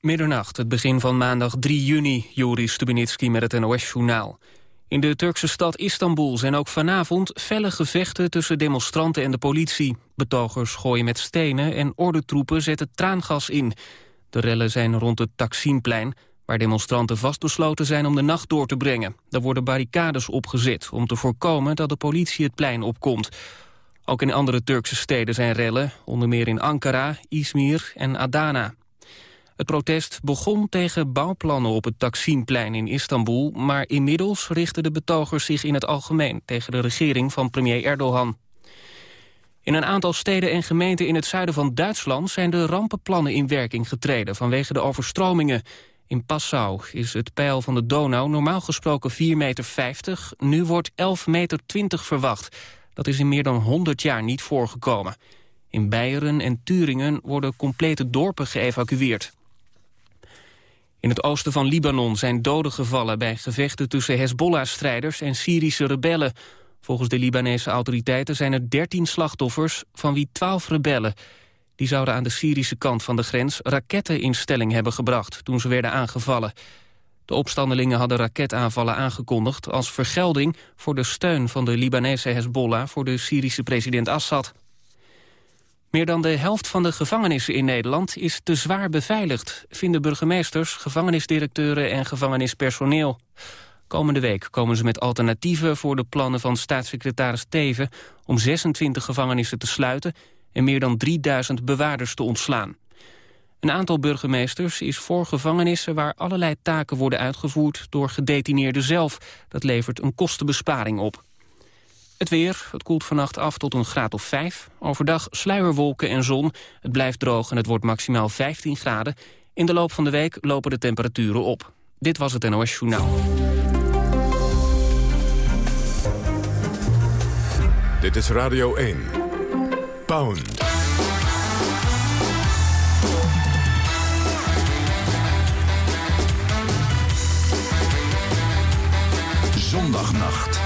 Middernacht, het begin van maandag 3 juni, Joris Stubenitski met het NOS-journaal. In de Turkse stad Istanbul zijn ook vanavond felle gevechten tussen demonstranten en de politie. Betogers gooien met stenen en ordentroepen zetten traangas in. De rellen zijn rond het Taksimplein, waar demonstranten vastbesloten zijn om de nacht door te brengen. Daar worden barricades opgezet om te voorkomen dat de politie het plein opkomt. Ook in andere Turkse steden zijn rellen, onder meer in Ankara, Izmir en Adana. Het protest begon tegen bouwplannen op het Taksimplein in Istanbul... maar inmiddels richten de betogers zich in het algemeen... tegen de regering van premier Erdogan. In een aantal steden en gemeenten in het zuiden van Duitsland... zijn de rampenplannen in werking getreden vanwege de overstromingen. In Passau is het peil van de Donau normaal gesproken 4,50 meter... nu wordt 11,20 meter verwacht. Dat is in meer dan 100 jaar niet voorgekomen. In Beieren en Turingen worden complete dorpen geëvacueerd. In het oosten van Libanon zijn doden gevallen bij gevechten tussen Hezbollah-strijders en Syrische rebellen. Volgens de Libanese autoriteiten zijn er 13 slachtoffers, van wie 12 rebellen. Die zouden aan de Syrische kant van de grens raketten in stelling hebben gebracht toen ze werden aangevallen. De opstandelingen hadden raketaanvallen aangekondigd als vergelding voor de steun van de Libanese Hezbollah voor de Syrische president Assad. Meer dan de helft van de gevangenissen in Nederland is te zwaar beveiligd, vinden burgemeesters, gevangenisdirecteuren en gevangenispersoneel. Komende week komen ze met alternatieven voor de plannen van staatssecretaris Teven om 26 gevangenissen te sluiten en meer dan 3000 bewaarders te ontslaan. Een aantal burgemeesters is voor gevangenissen waar allerlei taken worden uitgevoerd door gedetineerden zelf. Dat levert een kostenbesparing op. Het weer, het koelt vannacht af tot een graad of 5. Overdag sluierwolken en zon. Het blijft droog en het wordt maximaal 15 graden. In de loop van de week lopen de temperaturen op. Dit was het NOS Journaal. Dit is Radio 1. Pound. Zondagnacht.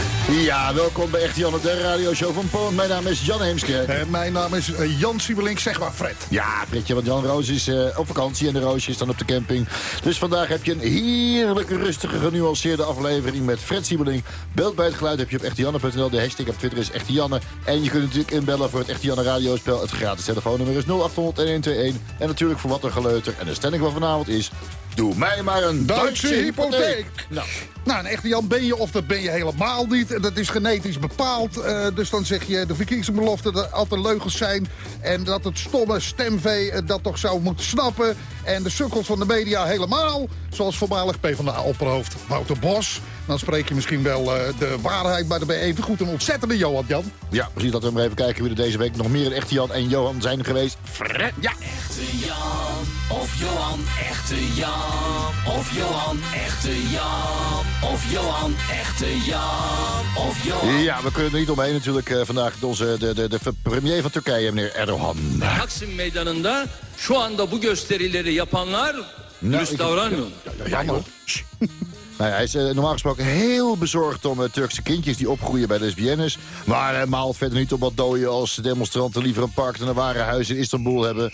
Ja, welkom bij Echt Janne, de radioshow van Poont. Mijn naam is Jan Heemskerk. En mijn naam is uh, Jan Siebelink, zeg maar Fred. Ja, Fredje, want Jan Roos is uh, op vakantie en de Roosje is dan op de camping. Dus vandaag heb je een heerlijke, rustige, genuanceerde aflevering met Fred Siebelink. Belt bij het geluid heb je op echtejanne.nl. De hashtag op Twitter is Echte Janne. En je kunt natuurlijk inbellen voor het Echte Janne radiospel. Het gratis telefoonnummer is 0800 1121. En natuurlijk voor wat een geleuter. En de stelling van vanavond is... Doe mij maar een Duitse, Duitse hypotheek. hypotheek. Nou. Nou, een echte Jan ben je of dat ben je helemaal niet. Dat is genetisch bepaald. Uh, dus dan zeg je de verkiezingsbeloften dat altijd leugens zijn. En dat het stomme stemvee uh, dat toch zou moeten snappen. En de sukkels van de media helemaal. Zoals voormalig PvdA-opperhoofd Wouter Bos. Dan spreek je misschien wel uh, de waarheid, maar dan ben je even goed een ontzettende Johan Jan. Ja, precies. Dat we maar even kijken wie er deze week nog meer een echte Jan en Johan zijn geweest. Fred, ja. Echte Jan of Johan, echte Jan. Of Johan, echte Jan. Of Johan, echte Jan. Of Johan. Ja, we kunnen er niet omheen natuurlijk uh, vandaag onze, de, de, de premier van Turkije, meneer Erdogan. Taksim meydanında şu anda bu gösterileri yapanlar Nou. Nou, hij is uh, normaal gesproken heel bezorgd om uh, Turkse kindjes die opgroeien bij lesbiennes. Maar hij maalt verder niet op wat dooien als demonstranten liever een park dan een ware huis in Istanbul hebben.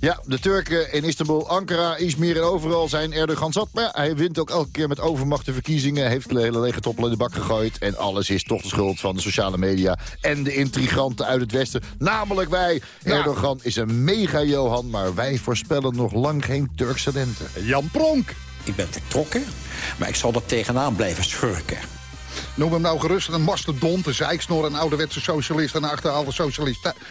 Ja, de Turken in Istanbul, Ankara, Izmir en overal zijn Erdogan zat. Maar ja, hij wint ook elke keer met overmacht de verkiezingen. Heeft de hele lege toppel in de bak gegooid. En alles is toch de schuld van de sociale media en de intriganten uit het westen. Namelijk wij. Ja. Erdogan is een mega-Johan, maar wij voorspellen nog lang geen Turkse lente. Jan Pronk. Ik ben vertrokken, maar ik zal er tegenaan blijven schurken. Noem hem nou gerust een mastodont, een zeiksnor, een ouderwetse socialist... en achterhaalde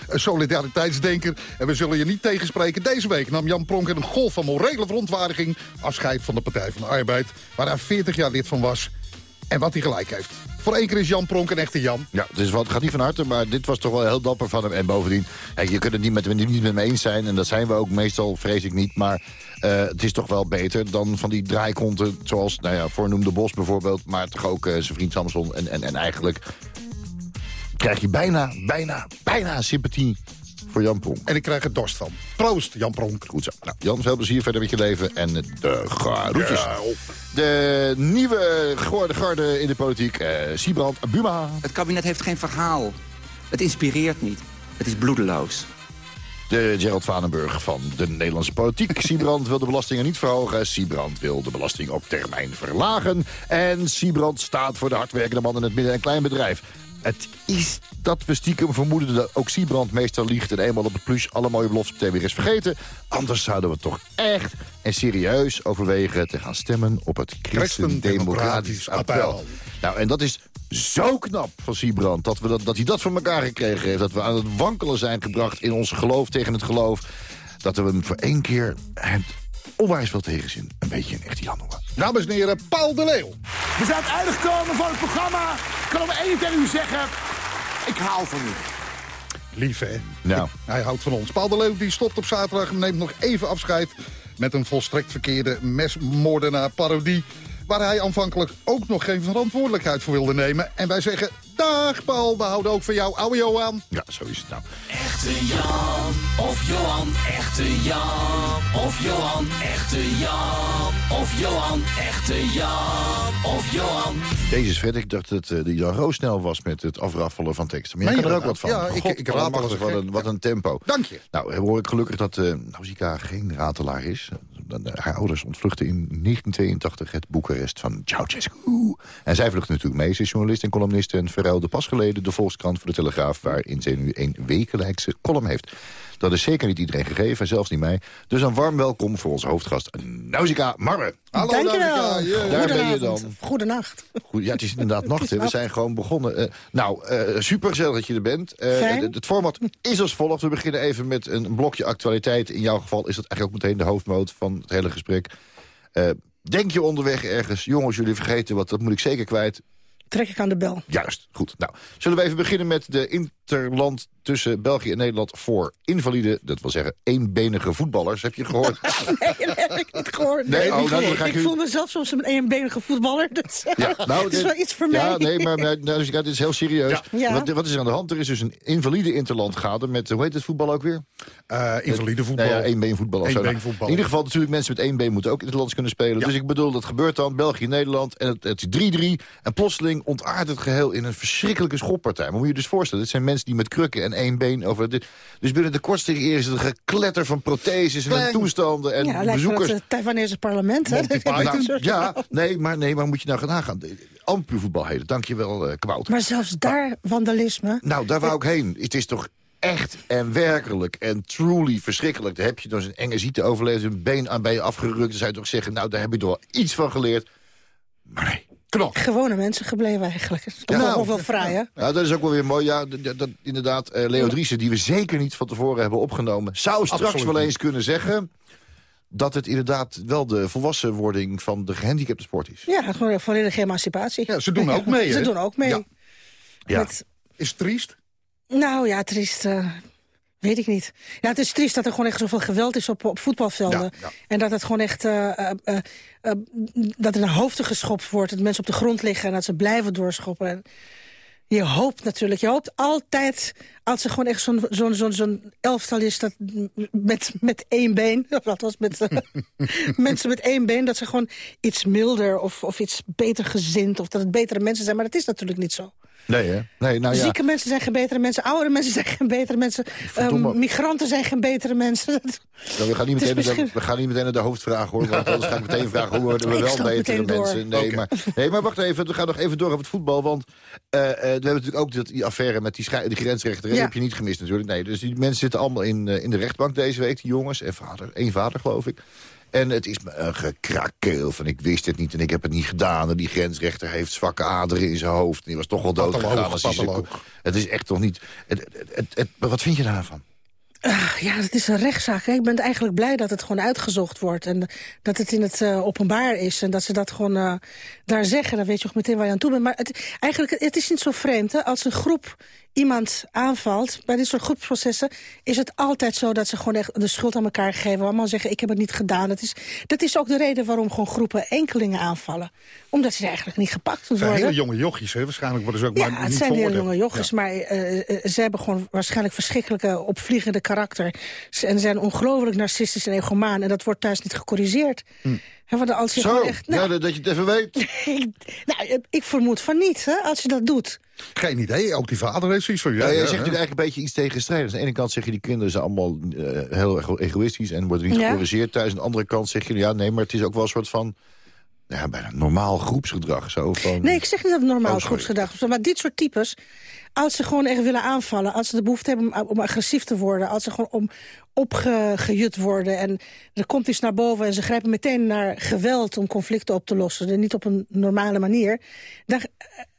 solidariteitsdenker. En we zullen je niet tegenspreken. Deze week nam Jan Pronk in een golf van morele verontwaardiging... afscheid van de Partij van de Arbeid, waar hij 40 jaar lid van was... en wat hij gelijk heeft. Voor één keer is Jan Pronk een echte Jan. Ja, dus wat gaat niet van harte, maar dit was toch wel heel dapper van hem. En bovendien, je kunt het niet met, niet met me eens zijn... en dat zijn we ook meestal, vrees ik niet, maar... Uh, het is toch wel beter dan van die draaikonten zoals, nou ja, voornoemde Bos bijvoorbeeld... maar toch ook uh, zijn vriend Samson. En, en, en eigenlijk krijg je bijna, bijna, bijna sympathie voor Jan Pronk. En ik krijg er dorst van. Proost, Jan Pronk. Goed zo. Nou, Jan, veel plezier verder met je leven en de groetjes. De nieuwe gehoorde garde in de politiek, eh, Siebrand Buma. Het kabinet heeft geen verhaal. Het inspireert niet. Het is bloedeloos. De Gerald Vanenburg van de Nederlandse politiek. Siebrand wil de belastingen niet verhogen. Siebrand wil de belasting op termijn verlagen. En Siebrand staat voor de hardwerkende man in het midden- en kleinbedrijf. Het is dat we stiekem vermoeden dat ook Siebrand meestal liegt... en eenmaal op het plus alle mooie beloftes meteen weer is vergeten. Anders zouden we toch echt en serieus overwegen... te gaan stemmen op het Christen-Democratisch Appel. Nou, en dat is zo knap van Siebrand dat, we dat, dat hij dat voor elkaar gekregen heeft. Dat we aan het wankelen zijn gebracht in ons geloof tegen het geloof. Dat we hem voor één keer onwijs veel tegenzin een beetje een echte Jan noemen. Dames en heren, Paul de Leeuw. We zijn aan het einde gekomen van het programma. Ik kan nog één ding tegen u zeggen. Ik hou van u. Lief, hè? Nou, Hij houdt van ons. Paul de Leeuw die stopt op zaterdag en neemt nog even afscheid... met een volstrekt verkeerde mesmoordenaar parodie... waar hij aanvankelijk ook nog geen verantwoordelijkheid voor wilde nemen. En wij zeggen, dag Paul, we houden ook van jou, ouwe Johan. ja, zo is het nou. Echte Jan of Johan, echte Jan of Johan, echte Jan of Johan, echte Jan of Johan. Jezus vet, ik dacht dat uh, die Jan Roosnel was met het afraffelen van teksten. Maar jij kan er ook wat van. Ja, ik- God, ik raad alles wat, een, wat een tempo. Dank je. Nou, hoor ik gelukkig dat uh, Nausicaa geen ratelaar is. Haar ouders ontvluchten in 1982 het Boekarest van Ceausescu. En zij vlucht natuurlijk mee. Ze is journalist en columnist en verruilde pas geleden de Volkskrant voor de Telegraaf... waarin zij nu een wekelijkse column heeft. Dat is zeker niet iedereen gegeven, zelfs niet mij. Dus een warm welkom voor onze hoofdgast Nausicaa Marre. Hallo, Dankjewel. Ja. Daar ben je dan. Goedenacht. Goed, ja, het is inderdaad nacht. hè. We zijn gewoon begonnen. Eh, nou, eh super gezellig dat je er bent. Fijn. het, het format is als volgt. We beginnen even met een blokje actualiteit. In jouw geval is dat eigenlijk ook meteen de hoofdmoot van het hele gesprek. Denk je onderweg ergens, jongens, jullie vergeten wat, dat moet ik zeker kwijt. Trek ik aan de bel. Juist, goed. Nou, zullen we even beginnen met de interland tussen België en Nederland voor invalide, dat wil zeggen eenbenige voetballers. Heb je het gehoord? Nee, dat heb ik niet gehoord. Nee, oh, nou, ik ik u- voel mezelf soms een eenbenige voetballer. Dus, Ja, nou, dat is wel iets voor ja, mij. nee, maar nou, dus, ja, dit is heel serieus. Ja. Wat, wat is er aan de hand? Er is dus een invalide interland gaande met, hoe heet het voetbal ook weer? Eh, invalide voetbal. Nou ja. Nou, Eenbeenvoetbal. In ieder geval natuurlijk mensen met één been moeten ook in het land kunnen spelen. Ja. Dus ik bedoel, dat gebeurt dan, België, Nederland. En het, het is 3-3. En plotseling ontaart het geheel in een verschrikkelijke schoppartij. Maar moet je je dus voorstellen, dit zijn mensen die met krukken en één been over... Dit, dus binnen de kortste eer is het een gekletter van protheses en toestanden en ja, bezoekers. het Taiwanese parlement. Hè? Ja, nee maar, nee, maar moet je nou gaan nagaan. Ampuurvoetbal heden, dankjewel uh. Maar zelfs daar vandalisme. Nou, daar wou ik heen. Het is toch echt en werkelijk en truly verschrikkelijk. Daar heb je dan zo'n enge ziekte overleefd, een been aan bij je afgerukt. Dan zou je toch zeggen, nou, daar heb je toch wel iets van geleerd. Maar nee. Knok. Gewone mensen gebleven eigenlijk. Dat is toch Ja. wel, ook wel fraai, hè? Nou, dat is ook wel weer mooi. Ja, dat, inderdaad, eh, Leo Driessen, die we zeker niet van tevoren hebben opgenomen... zou straks Absoluut wel eens kunnen zeggen... dat het inderdaad wel de volwassenwording van de gehandicapte sport is. Ja, gewoon volledige emancipatie. Ja, ze doen ook mee, Ze doen ook mee. Ja. Ja. Met, Is het triest? nou ja, triest. eh, weet ik niet. Ja, het is triest dat er gewoon echt zoveel geweld is op, op voetbalvelden. Ja, ja. En dat het gewoon echt... eh, eh, eh, dat er naar hoofden geschopt wordt. Dat mensen op de grond liggen en dat ze blijven doorschoppen. En je hoopt natuurlijk. Je hoopt altijd... Als er gewoon echt zo'n zo'n zo'n zo'n elftal is dat met, met één been... Of dat was met eh, mensen met één been... dat ze gewoon iets milder of, of iets beter gezind... of dat het betere mensen zijn. Maar dat is natuurlijk niet zo. Nee, hè? Nee, nou ja. Zieke mensen zijn geen betere mensen. Oudere mensen zijn geen betere mensen. Ehm, migranten zijn geen betere mensen. Nou, we, gaan niet meteen de, we gaan niet meteen naar de hoofdvraag, hoor. Want anders ga ik meteen vragen, hoe worden we wel betere mensen? Nee, maar, nee, maar wacht even. We gaan nog even door op het voetbal. Want eh, eh, we hebben natuurlijk ook dat, die affaire met die, die grensrechter. heb je niet gemist natuurlijk. Nee, dus die mensen zitten allemaal in, eh, in de rechtbank deze week, die jongens. En vader, één vader, geloof ik. En het is me een gekrakeel van ik wist het niet en ik heb het niet gedaan. En die grensrechter heeft zwakke aderen in zijn hoofd. En die was toch wel dood. Als hij zijn- het is echt toch niet... Het, het, het, het- wat vind je daarvan? Ah, ja, het is een rechtszaak. hè. Ik ben eigenlijk blij dat het gewoon uitgezocht wordt. En dat het in het eh, openbaar is. En dat ze dat gewoon eh, daar zeggen. Dan weet je ook meteen waar je aan toe bent. Maar het, eigenlijk, het is niet zo vreemd. Hè? Als een groep iemand aanvalt... bij dit soort groepsprocessen is het altijd zo dat ze gewoon echt de schuld aan elkaar geven. Allemaal zeggen, ik heb het niet gedaan. Dat is, dat is ook de reden waarom gewoon groepen enkelingen aanvallen. Omdat ze eigenlijk niet gepakt Het zijn worden. hele jonge jochies, hè? Waarschijnlijk worden ze ook Ja, maar het niet zijn hele jonge jochies, Ja. maar eh, eh, ze hebben gewoon waarschijnlijk verschrikkelijke opvliegende karakter. Ze- En zijn ongelooflijk narcistisch en egomaan. En dat wordt thuis niet gecorrigeerd. Hè, want als je Zo, gewoon echt, nou, ja, dat je het even weet. ik, nou, ik vermoed van niet, hè, als je dat doet. Geen idee, ook die vader heeft zoiets van... Ja, Ja, jij ja, zegt natuurlijk eigenlijk een beetje iets tegenstrijdigs. Aan de ene kant zeg je, die kinderen zijn allemaal eh, heel erg egoïstisch... en worden niet Ja. gecorrigeerd thuis. Aan de andere kant zeg je, ja, nee, maar het is ook wel een soort van... Ja, bijna normaal groepsgedrag. Zo van, Nee, ik zeg niet dat het normaal Oh, groepsgedrag is. Maar dit soort types, als ze gewoon echt willen aanvallen... als ze de behoefte hebben om, om agressief te worden... als ze gewoon om opgejut worden en er komt iets naar boven... en ze grijpen meteen naar geweld om conflicten op te lossen... en niet op een normale manier... dan eh,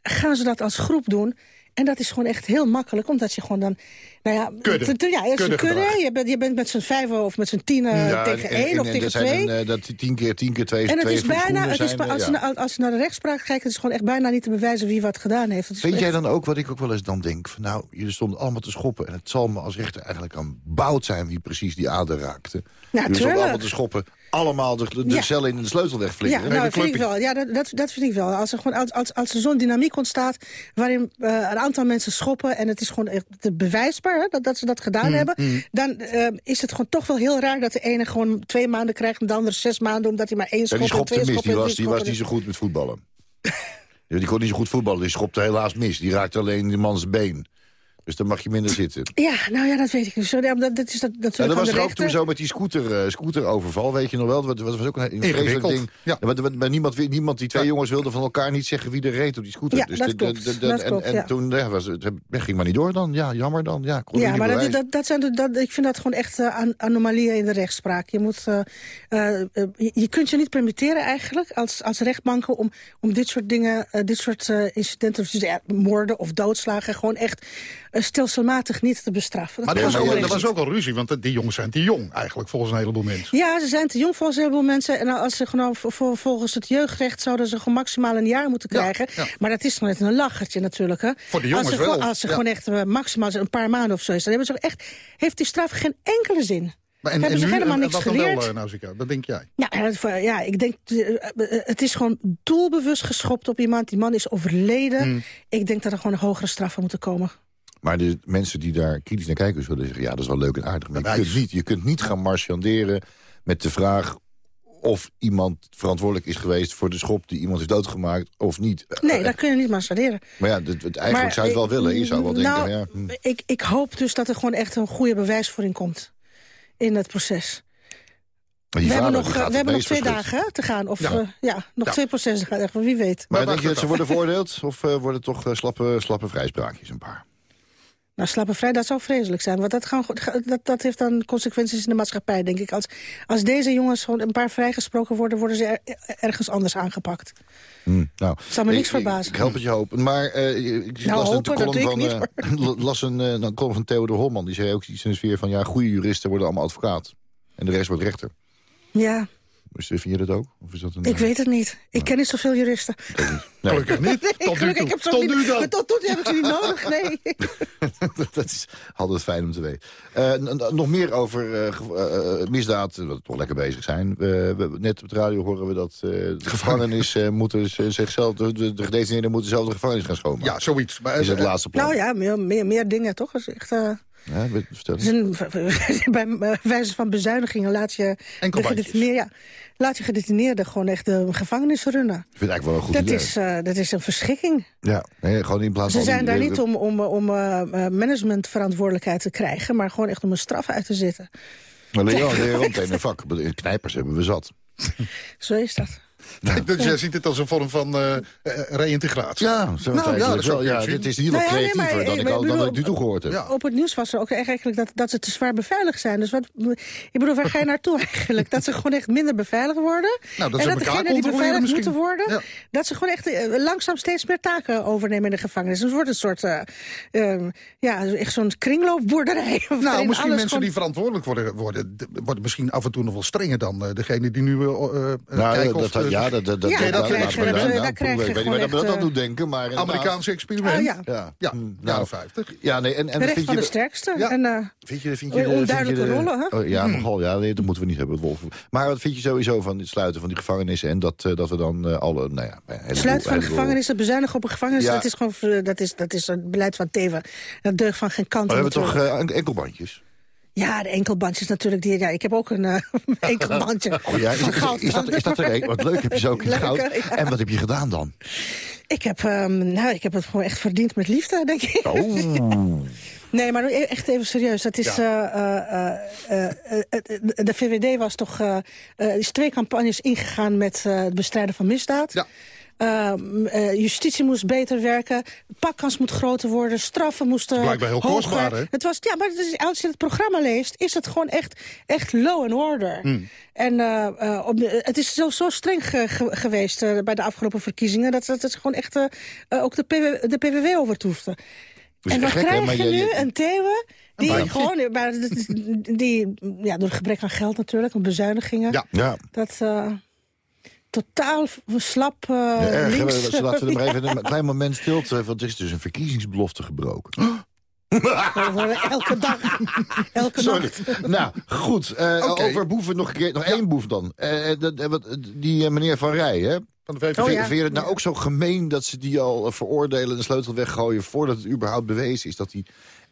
gaan ze dat als groep doen... En dat is gewoon echt heel makkelijk, omdat je gewoon dan... Nou ja, Kudde. ja, het kudde. Je bent, je bent met z'n vijven of met z'n tienen Ja, tegen en- één en- of en tegen twee. een, eh, dat tien keer tien keer twee, En het twee is bijna, het is, zijn, eh, als, ja. je, naar- als je naar de rechtspraak kijkt... het is gewoon echt bijna niet te bewijzen wie wat gedaan heeft. Vind jij dan ook, wat ik ook wel eens dan denk... van nou, jullie stonden allemaal te schoppen... en het zal me als rechter eigenlijk aan bout zijn... wie precies die ader raakte. jullie stonden allemaal te schoppen. Allemaal de, de Ja. cel in de sleutel Ja, wegflikkeren. nou, vind ik wel. Ja, dat, dat, dat vind ik wel. Als er, gewoon, als, als, als er zo'n dynamiek ontstaat... waarin eh, een aantal mensen schoppen... en het is gewoon echt bewijsbaar hè, dat, dat ze dat gedaan Mm, hebben... dan eh, is het gewoon toch wel heel raar dat de ene gewoon twee maanden krijgt... en de andere zes maanden, omdat hij maar één Ja, schop die en twee mis, schoppen die en was, die was niet zo goed met voetballen. Ja, die kon niet zo goed voetballen, die schopte helaas mis. Die raakte alleen die mans been. Dus dan mag je minder zitten. Ja, nou ja, dat weet ik niet. Zo, ja, dat, dat is dat, Ja, natuurlijk dat was de er ook toen zo met die scooter, eh, scooteroverval, weet je nog wel? Dat was, dat was ook een, een vreselijk ding. ja. maar niemand, niemand, die twee jongens wilden van elkaar niet zeggen wie er reed op die scooter. Ja, dus dat de- de- klopt. de- de- Dat en, klopt, en ja. toen ja, was het, ging maar niet door dan. Ja, jammer dan. Ja, kon Ja, maar dat, dat, dat zijn de, dat, ik vind dat gewoon echt eh, an- anomalieën in de rechtspraak. Je, moet, eh, je, je kunt je niet permitteren eigenlijk als, als rechtbanken... om, om dit soort dingen, dit soort eh, incidenten... dus, ja, moorden of doodslagen, gewoon echt stelselmatig niet te bestraffen. Dat Maar er was, ook, er was ook al ruzie, want die jongens zijn te jong eigenlijk, volgens een heleboel mensen. Ja, ze zijn te jong volgens een heleboel mensen. En als ze gewoon voor- volgens het jeugdrecht zouden ze gewoon maximaal een jaar moeten krijgen. ja. Maar dat is nog net een lachertje natuurlijk. Hè. Voor de jongens als ze, gewoon- wel, Als ze ja. gewoon echt eh, maximaal een paar maanden of zo is, dan hebben ze echt, heeft die straf geen enkele zin. Maar Hebben ze helemaal en niks geleerd? wel, eh, Nausicaa? Dat denk jij? Ja, en ja, ik denk, eh, eh, het is gewoon doelbewust geschopt op iemand. Die man is overleden. Hmm. Ik denk dat er gewoon hogere straffen moeten komen. Maar de mensen die daar kritisch naar kijken zullen zeggen... ja, dat is wel leuk en aardig. Maar je kunt, niet, je kunt niet gaan marchanderen met de vraag... of iemand verantwoordelijk is geweest voor de schop die iemand heeft doodgemaakt of niet. Nee, dat kun je niet massageren. Maar ja, het, het- eigenlijk Maar, zou je het wel eh, willen. Je zou wel denken, nou, ja, hm. ik, ik hoop dus dat er gewoon echt een goede bewijsvoering komt in het proces. We hebben nog, we hebben nog twee dagen te gaan. Of Ja. ja nog Ja. twee processen gaan. echt, Wie weet. Maar Maar denk je dat ze worden veroordeeld? Of eh, worden het toch eh, slappe, slappe vrijspraakjes een paar? Nou, slapenvrij, dat zou vreselijk zijn. Want dat, gaan, dat, dat heeft dan consequenties in de maatschappij, denk ik. Als, als deze jongens gewoon een paar vrijgesproken worden... worden ze er- ergens anders aangepakt. Hm, nou, Zou me niks ik- verbazen. Ik help het je hopen. Maar eh, ik Nou, las hopen, column van, niet, eh, las een, eh, een column van Theodor Holman. Die zei ook iets in de sfeer van... ja, goede juristen worden allemaal advocaat. En de rest wordt rechter. Ja, Vind je dat ook? Of is dat een, ik eh, weet het niet. Ik ken niet zoveel juristen. Nee, Gelukkig niet. Tot nu Gelukkig, toe. ik Tot niet- nu dan. Tot, tot nu heb ik ze niet nodig, nee. dat is altijd fijn om te weten. Eh, nog meer over eh, misdaad, wat we toch lekker bezig zijn. We, we- net op de radio horen we dat eh, de gevangenis eh, moeten zichzelf... De, de, de gedetineerden moeten zelf de gevangenis gaan schoonmaken. Ja, zoiets. Maar, is het laatste plan. Nou ja, meer, meer, meer dingen, toch? Dat is echt... eh, Ja, vertel bij wijze van bezuinigingen laat je, Enkel gedetineerde, ja, laat je gedetineerden gewoon echt de gevangenis runnen. Ik vind het eigenlijk wel een goed Dat idee. is, eh, dat is een verschrikking. Ja, nee, gewoon in plaats Ze van... zijn die- daar niet om, om, om eh, eh, managementverantwoordelijkheid te krijgen... maar gewoon echt om een straf uit te zitten. Maar Leon, Leon meteen een vak. Knijpers hebben we zat. Zo is dat. Dus jij ziet het als een vorm van eh, eh, reïntegratie. Ja, zo Nou, ja, dat wel. ik Ja, dit is in ieder Nou geval ja, nee, maar creatiever dan ik ik al dan bedoel- ik nu toe gehoord heb. Ja. Op het nieuws was er ook eigenlijk dat, dat ze te zwaar beveiligd zijn. Dus wat, ik bedoel, waar ga je naartoe eigenlijk? Dat ze gewoon echt minder beveiligd worden? Nou, dat en dat degenen die beveiligd misschien. moeten worden... Ja. dat ze gewoon echt eh, langzaam steeds meer taken overnemen in de gevangenis. Dus het wordt een soort, eh, eh, ja, echt zo'n kringloopboerderij. Nou, misschien mensen gewoon- die verantwoordelijk worden, worden, misschien af en toe nog wel strenger dan eh, degene die nu Nou, kijken dat of Ja, dat, dat, dat, Ja, dat, dat krijg je- dat- daar krijg je Ik weet niet gewoon waar dat dat eh, doet denken, maar... Amerikaanse experiment. Ah, ja. Ja, Ja, jaren nou, 50. ja, nee, en, en Recht vind van je... de sterkste. Ja. En, eh, Vind je, vind je Onduidelijke vind je de- rollen, hè? Oh, ja, nogal. Ja, nee, dat moeten we niet hebben, Wolf. Maar wat vind je sowieso van het sluiten van die gevangenissen... en dat, eh, dat we dan eh, alle... Nou ja, een Sluiten van gevangenissen, bezuinigen op een gevangenis... Ja. dat is gewoon eh, dat is, dat is het beleid van Teven. Dat deugt van geen kant. Maar we hebben toch eh, enkelbandjes? Ja, de enkelbandjes natuurlijk. Die, ja, ik heb ook een eh, enkelbandje Oh ja, is, van goud. is dat, is dat er een? Wat leuk, heb je zo ook in goud. Ja. En wat heb je gedaan dan? Ik heb, ehm, nou, ik heb het gewoon echt verdiend met liefde, denk ik. Oh. Nee, maar e- echt even serieus. Dat is, eh, eh, de VVD was toch is twee campagnes ingegaan met het bestrijden van misdaad. Ja. Ehm, eh, justitie moest beter werken, pakkans moet groter worden, straffen moesten Blijkbaar heel hoger. kostbaar, hè? Het was, ja, maar het is, als je het programma leest, is het gewoon echt, echt low and order. Hmm. En eh, eh, op het is zo, zo streng ge- ge- geweest bij de afgelopen verkiezingen... dat, dat het gewoon echt ook de, PW, de PVW overtoefde. En gek, hè, krijg je je- nu? je- Een Thewe? Die gewoon, maar die, ja, door gebrek aan geld natuurlijk, en bezuinigingen. Ja. Ja, Dat totaal slap eh ja erg. hè. links. We- Laten we er maar even een klein moment stilte... want er is dus een verkiezingsbelofte gebroken. elke dag. Elke Sorry. nacht. nou, goed. eh. Over boeven nog een keer. Nog één boef dan. Eh, dat, eh, wat, die eh, meneer Van Rij, hè? Van de VVD. Oh, vind, ja. vind je het nou ook zo gemeen dat ze die al eh, veroordelen... en de sleutel weggooien voordat het überhaupt bewezen is... dat hij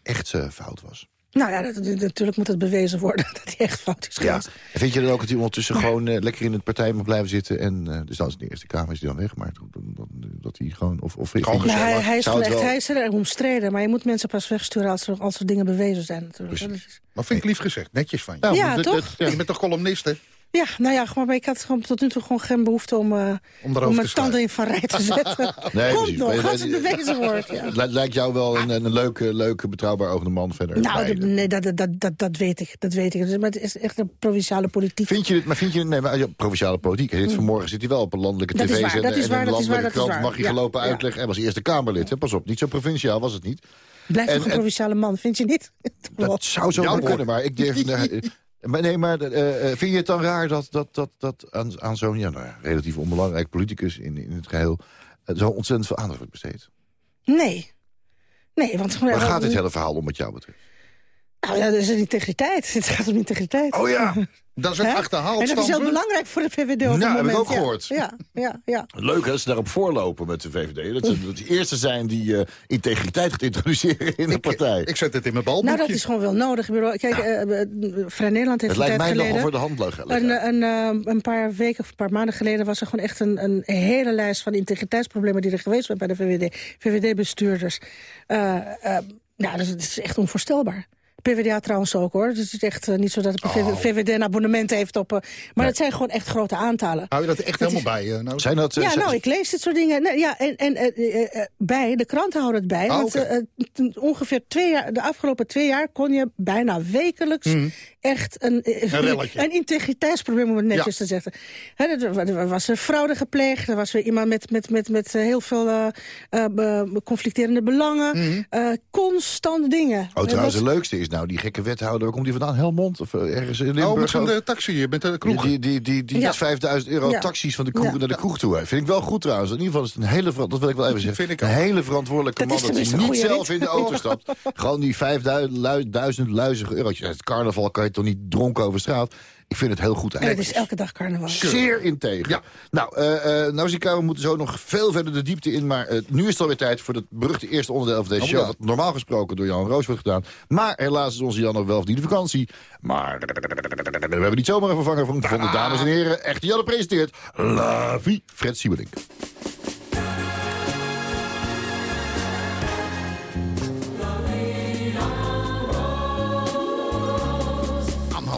echt eh, fout was? Nou ja, dat, dat- natuurlijk moet het bewezen worden dat hij echt fout is Ja. geweest. En vind je dan ook dat hij ondertussen gewoon eh, lekker in het partij moet blijven zitten... en eh, dus dan is de Eerste Kamer is hij dan weg, maar dat, dat, dat hij gewoon... Of, of Nou, hij, hij, is wel wel- hij is er erg omstreden, maar je moet mensen pas wegsturen als er, als er dingen bewezen zijn. Natuurlijk. Precies. Dat is- Maar vind ik lief gezegd. Netjes van je. Nou, Ja, dat- toch? ja. Je bent toch columnist, hè? Ja, nou ja, maar ik had gewoon tot nu toe gewoon geen behoefte om, eh Om mijn tanden in van rij te zetten. Nee, Komt precies. nog, als het bewezen wordt. Ja. Lijkt jou wel een, een leuke, leuke, betrouwbaar ogende man verder. Nou, nee, dat, dat, dat, dat weet ik. Dat weet ik. Dus, Maar het is echt een provinciale politiek. Vind je het, maar vind je het, nee, maar ja, provinciale politiek. Hij zit vanmorgen zit hij wel op een landelijke Dat is tv waar, zender dat is en waar, een dat is waar, landelijke dat is krant waar. mag hij Ja, gelopen ja. uitleggen. Hij was Eerste Kamerlid, hè? pas op, niet zo provinciaal was het niet. Blijft En- toch een en- provinciale man, vind je niet? Dat zou zo kunnen, maar ik durf... maar nee, maar eh, eh, vind je het dan raar dat, dat, dat, dat aan, aan zo'n ja, nou relatief onbelangrijk politicus in, in het geheel eh, zo ontzettend veel aandacht wordt besteed? Nee. Nee, want... Waar gaat dit hele verhaal om wat jou betreft? Nou ja, dat is een integriteit. Het gaat om integriteit. Oh ja, Dat is een achterhaald En dat is heel belangrijk voor de VVD op Ja, het heb ik moment. ook ja. gehoord. Ja, ja, ja. Leuk hè, dat ze daarop voorlopen met de VVD. Dat ze dat de eerste zijn die eh, integriteit gaat introduceren in de partij. Ik zet het in mijn balboekje. Nou, dat is gewoon wel nodig. Kijk, eh, eh, Vrij Nederland heeft het lijkt mij geleden... nogal voor de hand liggen. Een, een, eh, een paar weken of een paar maanden geleden was er gewoon echt een, een hele lijst van integriteitsproblemen die er geweest zijn bij de VVD. VVD-bestuurders. Eh eh, nou, dat is, dat is echt onvoorstelbaar. PvdA trouwens ook hoor. Dus het is echt eh, niet zo dat de Oh. VVD een abonnement heeft op... eh, maar het zijn gewoon echt grote aantallen. Hou je dat echt Dat helemaal is- bij? eh, nou? Zijn dat, Ja, nou, ik lees dit soort dingen. Nee, ja, en, en bij, de kranten houden het bij. Ah, want ongeveer twee jaar, de afgelopen twee jaar kon je bijna wekelijks echt een, Mhm. Een integriteitsprobleem, om het netjes Ja. te zeggen. Hè, er, er was er fraude gepleegd, er was weer iemand met, met, met, met heel veel eh, eh, conflicterende belangen. Eh, constant dingen. Mhm. Oh, trouwens, het leukste is nou, die gekke wethouder, waar komt die vandaan? Helmond? Of eh, ergens in Limburg? Oh, met zo'n ook? eh, taxi, met de kroeg. Die, die, die, die Ja. net 5000 euro Ja. taxis van de kroeg Ja. naar de kroeg toe. Vind ik wel goed trouwens. In ieder geval is het een hele, dat wil ik wel even zeggen, Vind ik een hele verantwoordelijke Dat man is dat hij niet zelf in de auto stapt. Gewoon die 5000 luizige eurotjes. Het carnaval kan je toch niet dronken over straat. Ik vind het heel goed en het eigenlijk. is elke dag carnaval. Zeer integer. Ja. Nou, eh eh Nausicaa, we moeten zo nog veel verder de diepte in. Maar eh, nu is het alweer tijd voor het beruchte eerste onderdeel van deze Oh, show. ja. Wat normaal gesproken door Jan Roos wordt gedaan. Maar helaas is onze Jan nog wel verdiende vakantie. Maar we hebben niet zomaar een vervanger van gevonden. Dames en heren, echte Janne presenteert La Vie, Fred Siebelink.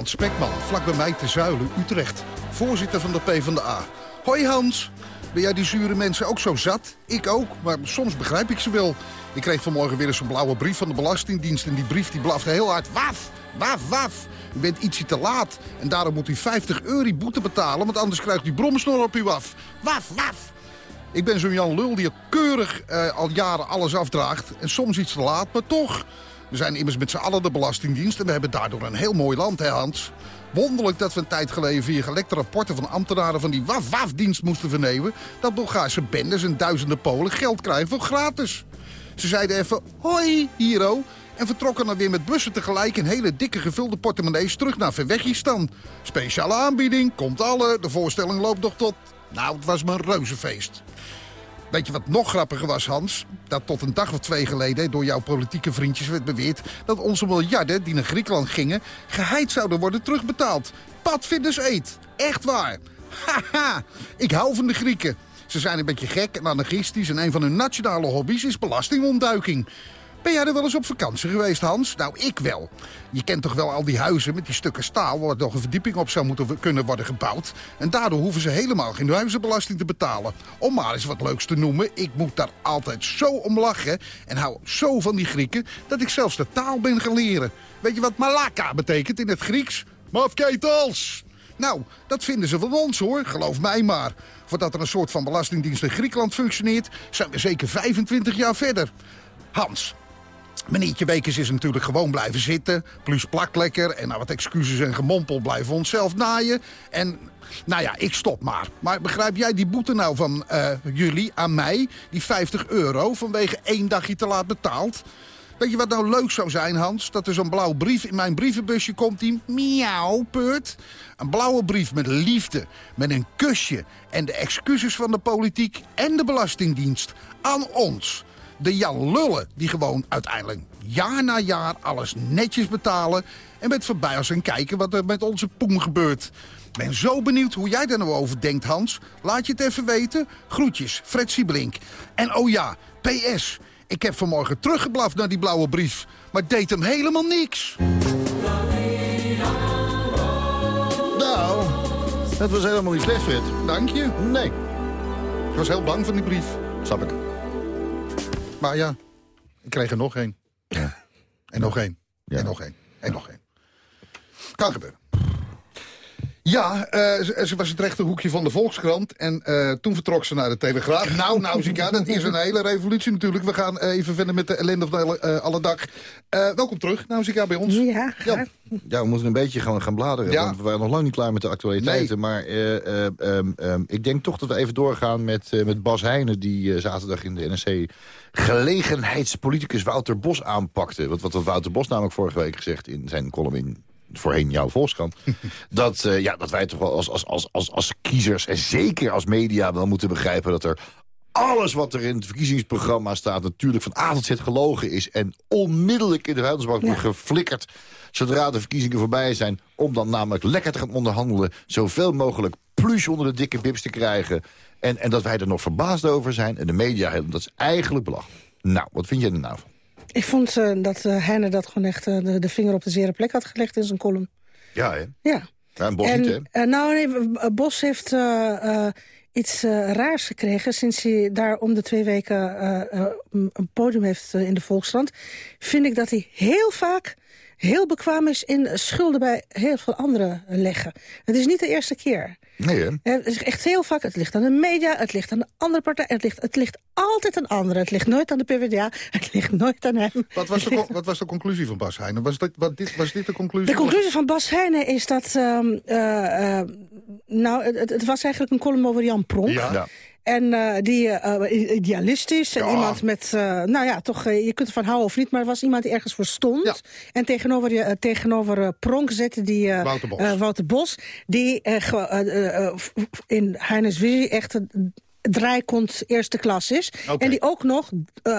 Hans Spekman, vlak bij mij te Zuilen, Utrecht. Voorzitter van de PvdA. Hoi Hans, ben jij die zure mensen ook zo zat? Ik ook, maar soms begrijp ik ze wel. Ik kreeg vanmorgen weer eens een blauwe brief van de Belastingdienst... en die brief die blafte heel hard. Waf, waf, waf. U bent ietsje te laat en daarom moet u 50 euro boete betalen... want anders krijgt u bromsnor op u af. Waf, waf. Ik ben zo'n Jan Lul die keurig eh, al jaren alles afdraagt. En soms iets te laat, maar toch. We zijn immers met z'n allen de Belastingdienst... en we hebben daardoor een heel mooi land, hè Hans? Wonderlijk dat we een tijd geleden via gelekte rapporten van ambtenaren van die WAF-WAF-dienst moesten vernemen... dat Bulgaarse bendes en duizenden Polen geld krijgen voor gratis. Ze zeiden even, hoi, Hiro, en vertrokken dan weer met bussen tegelijk in hele dikke gevulde portemonnees terug naar Verwegistan. Speciale aanbieding, komt alle, de voorstelling loopt nog tot... Nou, het was mijn reuzenfeest. Weet je wat nog grappiger was, Hans? Dat tot een dag of twee geleden door jouw politieke vriendjes werd beweerd... dat onze miljarden die naar Griekenland gingen... geheid zouden worden terugbetaald. Padvinders eet. Echt waar. Haha, ik hou van de Grieken. Ze zijn een beetje gek en anarchistisch... en een van hun nationale hobby's is belastingontduiking. Ben jij er wel eens op vakantie geweest, Hans? Nou, ik wel. Je kent toch wel al die huizen met die stukken staal... waar nog een verdieping op zou moeten kunnen worden gebouwd. En daardoor hoeven ze helemaal geen huizenbelasting te betalen. Om maar eens wat leuks te noemen, ik moet daar altijd zo om lachen... en hou zo van die Grieken dat ik zelfs de taal ben gaan leren. Weet je wat malaka betekent in het Grieks? Mafketels! Nou, dat vinden ze van ons hoor, geloof mij maar. Voordat er een soort van belastingdienst in Griekenland functioneert... zijn we zeker 25 jaar verder. Hans, Meneertje Wekers is natuurlijk gewoon blijven zitten. Plus plak lekker. En na wat excuses en gemompel blijven we onszelf naaien. En nou ja, ik stop maar. Maar begrijp jij die boete nou van uh, jullie aan mij? Die 50 euro vanwege één dagje te laat betaald? Weet je wat nou leuk zou zijn, Hans? Dat er zo'n blauw brief in mijn brievenbusje komt die miauw peurt. Een blauwe brief met liefde, met een kusje... en de excuses van de politiek en de Belastingdienst aan ons de Jan Lullen... die gewoon uiteindelijk jaar na jaar alles netjes betalen... en met een kijken wat er met onze poem gebeurt. Ik ben zo benieuwd hoe jij er nou over denkt, Hans. Laat je het even weten. Groetjes, Fred Siebelink. En oh ja, PS. Ik heb vanmorgen teruggeblaft naar die blauwe brief. Maar deed hem helemaal niks. Nou, dat was helemaal niet slecht, Fred. Dank je. Nee. Ik was heel bang van die brief. Snap ik. Maar ja, ik kreeg er nog één. Ja. En nog één. Ja. En nog één. En nog één. Kan gebeuren. Ja, uh, ze, ze was het rechterhoekje van de Volkskrant. En uh, toen vertrok ze naar de Telegraaf. Nou, Nausicaa, dat is een hele revolutie natuurlijk. We gaan uh, even verder met de ellende van de alle dag. welkom terug, Nausicaa, bij ons. Ja, ja. ja, we moeten een beetje gaan, gaan bladeren. Ja. Want we waren nog lang niet klaar met de actualiteiten. Nee. Maar um, um, ik denk toch dat we even doorgaan met, met Bas Heijnen... die zaterdag in de NRC gelegenheidspoliticus Wouter Bos aanpakte. Wat, wat had Wouter Bos namelijk vorige week gezegd in zijn column in voorheen jouw Volkskrant... dat, uh, ja, dat wij toch wel als, als, als, als, als kiezers en zeker als media wel moeten begrijpen... dat er alles wat er in het verkiezingsprogramma staat... natuurlijk van A tot Z gelogen is... en onmiddellijk in de vuilnisbak wordt geflikkerd... zodra de verkiezingen voorbij zijn... om dan namelijk lekker te gaan onderhandelen... zoveel mogelijk plus onder de dikke bips te krijgen... En, en dat wij er nog verbaasd over zijn. En de media, dat is eigenlijk belachelijk. Nou, wat vind jij er nou van? Ik vond uh, dat uh, Heine dat gewoon echt uh, de, de, vinger op de zere plek had gelegd in zijn column. Ja, hè? Ja. ja en Bos en, niet, hè? nou, nee, Bos heeft iets raars gekregen... sinds hij daar om de twee weken een podium heeft in de Volkskrant. Vind ik dat hij heel vaak heel bekwaam is in schulden bij heel veel anderen leggen. Het is niet de eerste keer. Nee, hè? Het is echt heel vaak, het ligt aan de media, het ligt aan de andere partij... het ligt, het ligt altijd aan anderen. Het ligt nooit aan de PvdA, het ligt nooit aan hem. Wat was de, wat was de conclusie van Bas Heijnen? Was, dat, wat, dit, was dit de conclusie? De conclusie van Bas Heijnen is dat... Uh, uh, nou, het, het, was eigenlijk een column over Jan Pronk. Ja. ja. En uh, die uh, idealistisch. En iemand met, uh, nou ja, toch, je kunt ervan houden of niet. Maar er was iemand die ergens voor stond. Ja. En tegenover, je, tegenover Pronk zette die Wouter Bos. Wouter Bos. Die in Heines visie echt draaikont eerste klas is. En die ook nog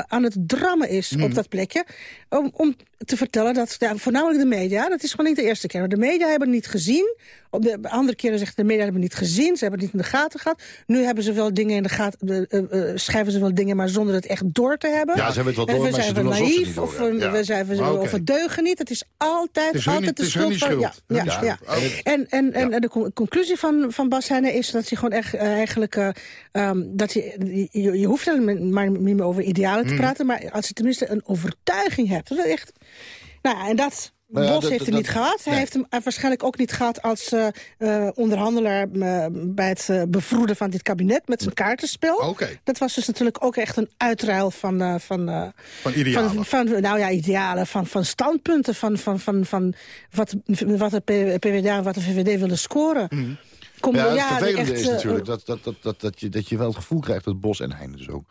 aan het drammen is op dat plekje. Om, om te vertellen dat, ja, voornamelijk de media... dat is gewoon niet de eerste keer. De media hebben het niet gezien. Op de andere keren zegt de media hebben het niet gezien. Ze hebben het niet in de gaten gehad. Nu hebben ze wel dingen in de gaten, uh, uh, schrijven ze wel dingen... maar zonder het echt door te hebben. Ja, ze hebben het wel door, we maar ze zijn doen ze het naïef niet of, we, Ja. we zijn, we, Oké. of we deugen niet. Het is altijd, Het is hun altijd niet- de schuld van... schuld. Ja. En, en, en, en de con- conclusie van, van Bas Heijnen is dat hij gewoon echt, eigenlijk... Uh, um, dat je, je, je hoeft er maar niet meer over idealen te Mhm. praten... maar als je tenminste een overtuiging hebt. Dat is echt... Nou ja, en dat Nou ja, Bos dat- heeft hem dat- niet gehad. Hij nee. heeft hem eh, waarschijnlijk ook niet gehad als eh, eh, onderhandelaar bij het bevroeden van dit kabinet met zijn kaartenspel. Oké. Dat was dus natuurlijk ook echt een uitruil van... van, Van idealen. Van, van, nou ja, idealen, van, van standpunten, van, van, van, van wat, wat de PvdA en wat de VVD willen scoren. Kom, Ja, het vervelende echt, is eh, natuurlijk dat, dat, dat, dat, dat, je, dat je wel het gevoel krijgt dat Bos en Heijn dus ook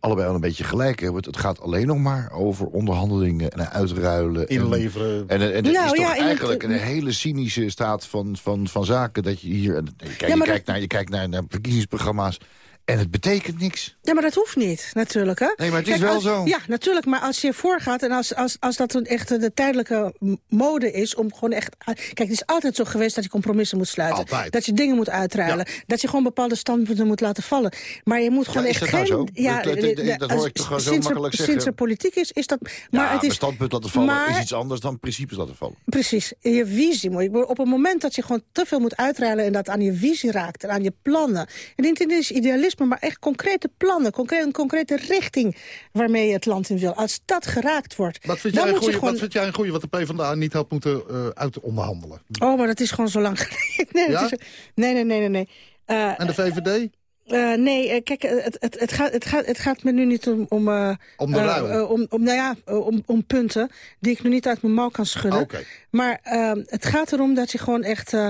allebei wel een beetje gelijk hebben. Het gaat alleen nog maar over onderhandelingen en uitruilen. en- Inleveren. En, en, Nou, is toch ja, in het- eigenlijk een hele cynische staat van, van, van zaken... dat je hier... en- Kijk, Ja, je, kijkt dat- naar, je kijkt naar, naar verkiezingsprogramma's en het betekent niks. Ja, maar dat hoeft niet, natuurlijk. Hè? Nee, maar het is wel als- zo. Ja, natuurlijk. Maar als je voorgaat en als, als, als dat een echt de tijdelijke mode is... om gewoon echt... Kijk, het is altijd zo geweest dat je compromissen moet sluiten. Altijd. Dat je dingen moet uitruilen. Dat je gewoon bepaalde standpunten moet laten vallen. Maar je moet gewoon echt dat geen... nou zo? Dat- dat- dat- dat hoor ik toch gewoon zo sinds er- makkelijk zeggen. Sinds er politiek is, is dat... Maar het ja, is, standpunt laten vallen maar- is iets anders dan principes laten vallen. Precies, je visie. moet je- Op het moment dat je gewoon te veel moet uitruilen... en dat aan je visie raakt en aan je plannen. En niet is idealisme, maar echt concrete plannen. Concrete, een concrete richting waarmee je het land in wil. Als dat geraakt wordt, Wat vind, dan jij een goeie, gewoon... wat vind jij een goeie wat de PvdA niet had moeten uh, uit onderhandelen? Oh, maar dat is gewoon zo lang geleden. Nee, Ja? dat is- nee, nee, nee, nee. nee. Eh, En de VVD? eh, nee, kijk, het, het, het, gaat, het, gaat, het gaat me nu niet om... Om, Om de om, om, nou ja, om, om punten die ik nu niet uit mijn mouw kan schudden. Oké. Maar ehm, het gaat erom dat je gewoon echt... eh,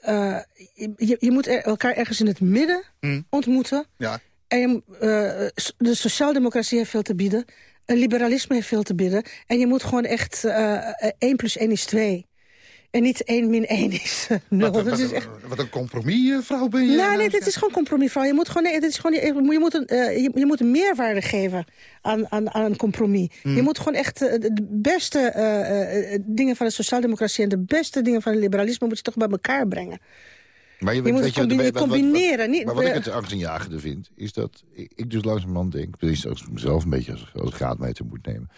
eh, je, je moet er- elkaar ergens in het midden Hm. ontmoeten. Ja. En je, s- de sociaaldemocratie heeft veel te bieden. En liberalisme heeft veel te bieden. En je moet gewoon echt... eh 1 plus 1 is 2. En niet 1 min 1 is 0. Wat, Dat wat, is echt... wat een compromisvrouw ben je. Nou, nee, dit is gewoon compromisvrouw. Je moet gewoon, nee, dit is gewoon, je, je, moet een, eh, je, je moet een meerwaarde geven aan, aan, aan een compromis. Hmm. Je moet gewoon echt eh, de beste eh, dingen van de sociaaldemocratie... en de beste dingen van het liberalisme moet je toch bij elkaar brengen. Maar Je moet het wat- combine- wat- combineren, niet- maar wat ik het angstaanjagende vind, is dat ik, ik dus langzamerhand denk... dat is ook mezelf een beetje als, als graadmeter moet nemen...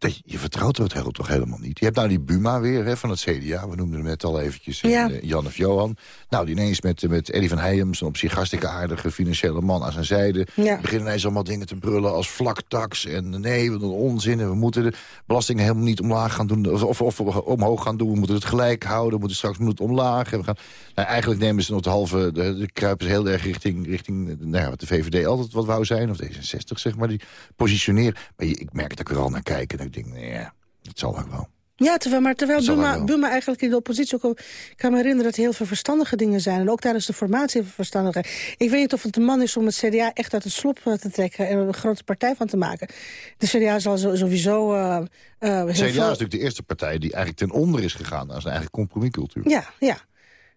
dat je, vertrouwt het heel, toch helemaal niet. Je hebt nou die Buma weer hè, van het CDA. We noemden hem net al eventjes, Ja. eh, Jan of Johan. Nou, die ineens met, met Eddie van Heijem... zo'n op zich hartstikke aardige financiële man aan zijn zijde... Ja. beginnen ineens allemaal dingen te brullen als vlaktax... en nee, wat een onzin en we moeten de belastingen helemaal niet omlaag gaan doen... of, of, of omhoog gaan doen, we moeten het gelijk houden... we moeten straks moet het omlaag. En we gaan, nou, eigenlijk nemen ze nog de halve... De, de kruipen ze heel erg richting, richting nou ja, wat de VVD altijd wat wou zijn... of D66, zeg maar, die positioneren. Maar je- ik merk dat ik er al naar kijk en ik denk, nee, dat zal ook wel. Ja, terwijl, maar terwijl Buma. Buma eigenlijk in de oppositie ook... Ik kan me herinneren dat heel veel verstandige dingen zijn. En ook tijdens de formatie verstandige. Ik weet niet of het de man is om het CDA echt uit het slop eh, te trekken... en er een grote partij van te maken. De CDA zal sowieso eh eh, heel CDA is natuurlijk de eerste partij die eigenlijk ten onder is gegaan... aan zijn eigen compromiscultuur. Ja, ja.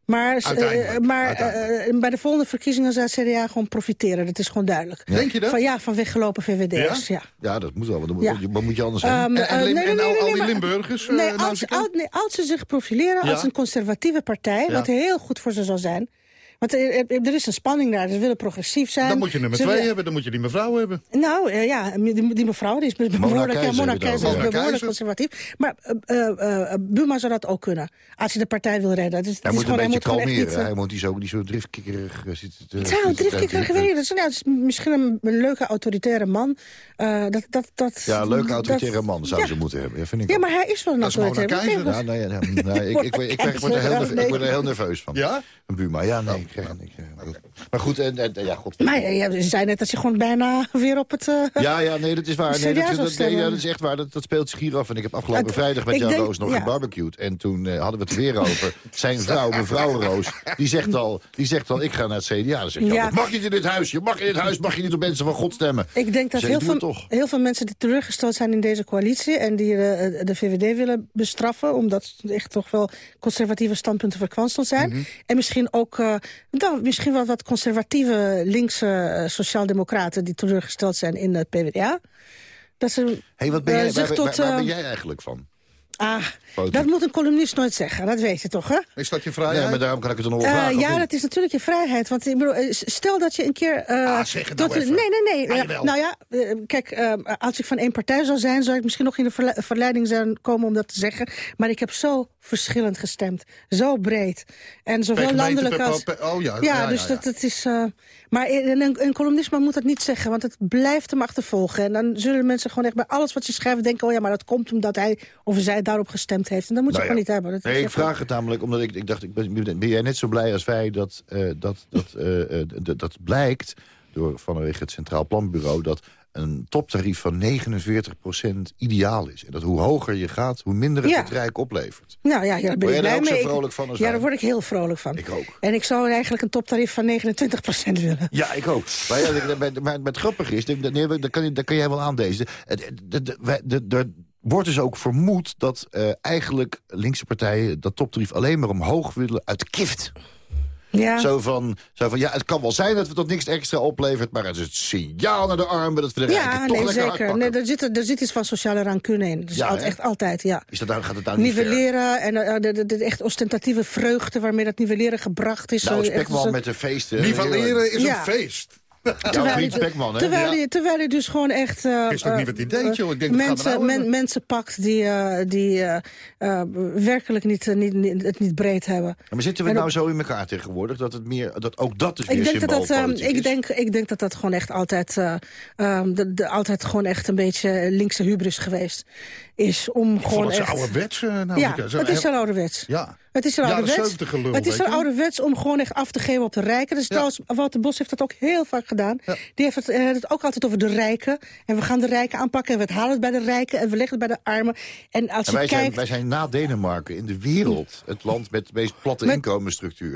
Maar, eh, Uiteindelijk, maar eh, bij de volgende verkiezingen zal het CDA gewoon profiteren. Dat is gewoon duidelijk. Denk je dat? Van, ja, van weggelopen VVD'ers. Ja? Ja, dat moet wel, dan moet, Ja. wat moet je anders zijn? En, en, eh, Lim- nee, nee, en al, nee, al nee, die Limburgers? eh, Nee, als, als, ze zich profileren als een conservatieve partij... Wat heel goed voor ze zal zijn... Want er, is een spanning daar. Ze willen progressief zijn. Dan moet je nummer twee hebben, dan moet je die mevrouw hebben. Nou, eh, ja, die, die mevrouw die is behoorlijk, conservatief. Maar eh, eh, Buma zou dat ook kunnen. Als hij de partij wil redden. Dus, Hij moet een gewoon- beetje gewoon echt kalmeren. niet, Hij moet niet zo, niet zo driftkikkerig zitten te... Een driftkikkerig weet. Dat is, nou, misschien een, een leuke autoritaire man. Dat, dat, dat, Ja, een leuke dat- autoritaire man zou ja. ze moeten hebben. Ja, vind ik Ja, maar hij is wel een autoritaire man. Keizer. Ja, nee, nee, nee, ik, word er heel, nerv- ik word er heel nerveus van. Ja? Een Buma, ja, nee. Ik, eh, maar goed, en, en, ja, god. Maar eh, je zei net dat je gewoon bijna weer op het... eh, Ja, ja, nee, dat is waar. Nee, dat, nee, ja, dat is echt waar. Dat, dat speelt zich hier af. En ik heb afgelopen Het- vrijdag met Jan Roos nog ja. gebarbecued. En toen eh, hadden we het er weer over. Zijn vrouw, mevrouw Roos, die zegt al, die zegt al ik ga naar het CDA. Dan zeg je, Ja. mag niet in dit huis. Je mag in dit huis mag je niet op mensen van God stemmen. Ik denk dat heel veel, heel veel mensen die teleurgesteld zijn in deze coalitie... en die eh, de VVD willen bestraffen... omdat echt toch wel conservatieve standpunten verkwanseld zijn. Mhm. En misschien ook eh, nou, misschien wel wat conservatieve linkse eh, sociaaldemocraten... die teleurgesteld zijn in het PvdA. Dat ze Hé, wat ben eh, jij, waar, tot, waar, waar eh, ben jij eigenlijk van? Ah, dat moet een columnist nooit zeggen, dat weet je toch, hè? Is dat je Ja, vrijheid? maar daarom kan ik het dan nog wel Eh, vragen. of ja, dat is natuurlijk je vrijheid. Want ik bedoel, eh, stel dat je een keer... eh, Ah, zeg het nou tot- even. Nee, nee, nee. Ah, Ja, nou ja, eh, kijk, eh, als ik van één partij zou zijn... zou ik misschien nog in de verle- verleiding zijn komen om dat te zeggen. Maar ik heb zo verschillend gestemd. Zo breed. En zowel gemeente, landelijk per- als... per- oh ja, ja, ja, dus ja, Dat, dat is... eh, maar een, een, een columnist moet dat niet zeggen, want het blijft hem achtervolgen. En dan zullen mensen gewoon echt bij alles wat je schrijft denken... oh ja, maar dat komt omdat hij of zij daarop gestemd heeft. En dat moet je Nou gewoon ja. niet hebben. Dat Nee, ik vraag het namelijk omdat ik, ik dacht, ik ben, ben jij net zo blij als wij dat, eh, dat, dat, eh, dat, dat blijkt door, vanwege het Centraal Planbureau dat een toptarief van 49% ideaal is. En dat hoe hoger je gaat, hoe minder het Ja. het Rijk oplevert. Nou ja, ja daar ben Word ik jij daar blij ook mee. zo vrolijk van ja, wij? daar word ik heel vrolijk van. Ik ook. En ik zou eigenlijk een toptarief van 29% willen. Ja, ik ook. Maar, ja, maar, het grappige is, de- nee, dat kan, je- dat kan jij wel aandezen. Het- de- de- wordt dus ook vermoed dat eh, eigenlijk linkse partijen dat toptarief alleen maar omhoog willen uit kift. Ja. Zo, van, zo van, ja, het kan wel zijn dat het tot niks extra oplevert... maar het is het signaal naar de armen dat we de rijken Ja, toch nee, zeker. Nee, er, zit, er zit iets van sociale rancune in. Dus Ja, altijd, echt altijd, ja. Is dat nou, gaat het nou niet ver? Nivelleren en eh, de, de, de echt ostentatieve vreugde waarmee dat nivelleren gebracht is. Nou, eh, echt Spekman zo- met de feesten. Nivelleren is Ja. een feest. Ja, Terwijl vriend Spekman, hè? Terwijl, Ja. hij, terwijl hij dus gewoon echt... eh, Is niet eh, deed, eh? Ik denk, dat mensen, nou men- mensen pakt die, eh, die eh, werkelijk niet, niet, niet- het niet breed hebben. Maar zitten we En nou op- zo in elkaar tegenwoordig... dat, het meer, dat ook dat dus Ik denk dat, dat, eh, symboolpolitiek ik, is? denk, ik denk dat dat gewoon echt altijd, eh, ehm, de, de, altijd gewoon echt een beetje linkse hubris geweest is. Om Ik gewoon echt... ouderwets. nou, ja, het is heel- zo ouderwets. Ja. Het is zo Jaren ouderwets. 70 gelul, het is ouderwets om gewoon echt af te geven op de rijken. Dus trouwens, Walter Bos heeft dat ook heel vaak gedaan. Die heeft het, eh, het ook altijd over de rijken. En we gaan de rijken aanpakken en we halen het bij de rijken en we leggen het bij de armen. En als En je wij, zijn, kijkt... wij zijn na Denemarken in de wereld het land met de meest platte Met-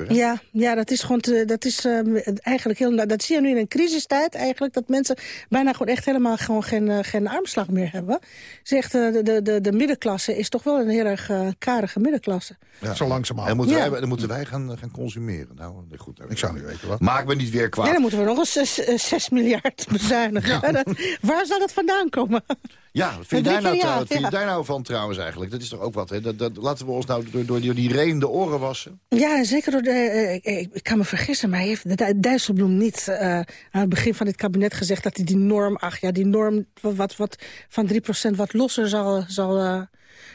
hè? Ja, ja, dat is gewoon te- dat is eh, eigenlijk heel. Dat zie je nu in een crisistijd eigenlijk dat mensen bijna gewoon echt helemaal gewoon geen, eh, geen armslag meer hebben. Zegt de, de, de, de middenklasse is toch wel een heel erg karige middenklasse. Ja. Langzamerhand. En moeten, Ja. wij, dan moeten wij gaan, gaan consumeren. Nou, goed. Ik zou niet weten wat. Maak me niet weer kwaad. Ja, dan moeten we nog eens 6, eh, 6 miljard bezuinigen. Dat- waar zou dat vandaan komen? Ja, wat vind je, daar nou, ja, trouw- wat vind je ja. daar nou van trouwens eigenlijk? Dat is toch ook wat, hè? Dat, dat, laten we ons nou door, door die, die reden de oren wassen? Ja, zeker door de. eh, ik, ik- kan me vergissen, maar heeft de Dijsselbloem niet eh, aan het begin van dit kabinet gezegd dat hij die norm, ach ja, die norm wat, wat, wat van 3% wat losser zal. zal eh,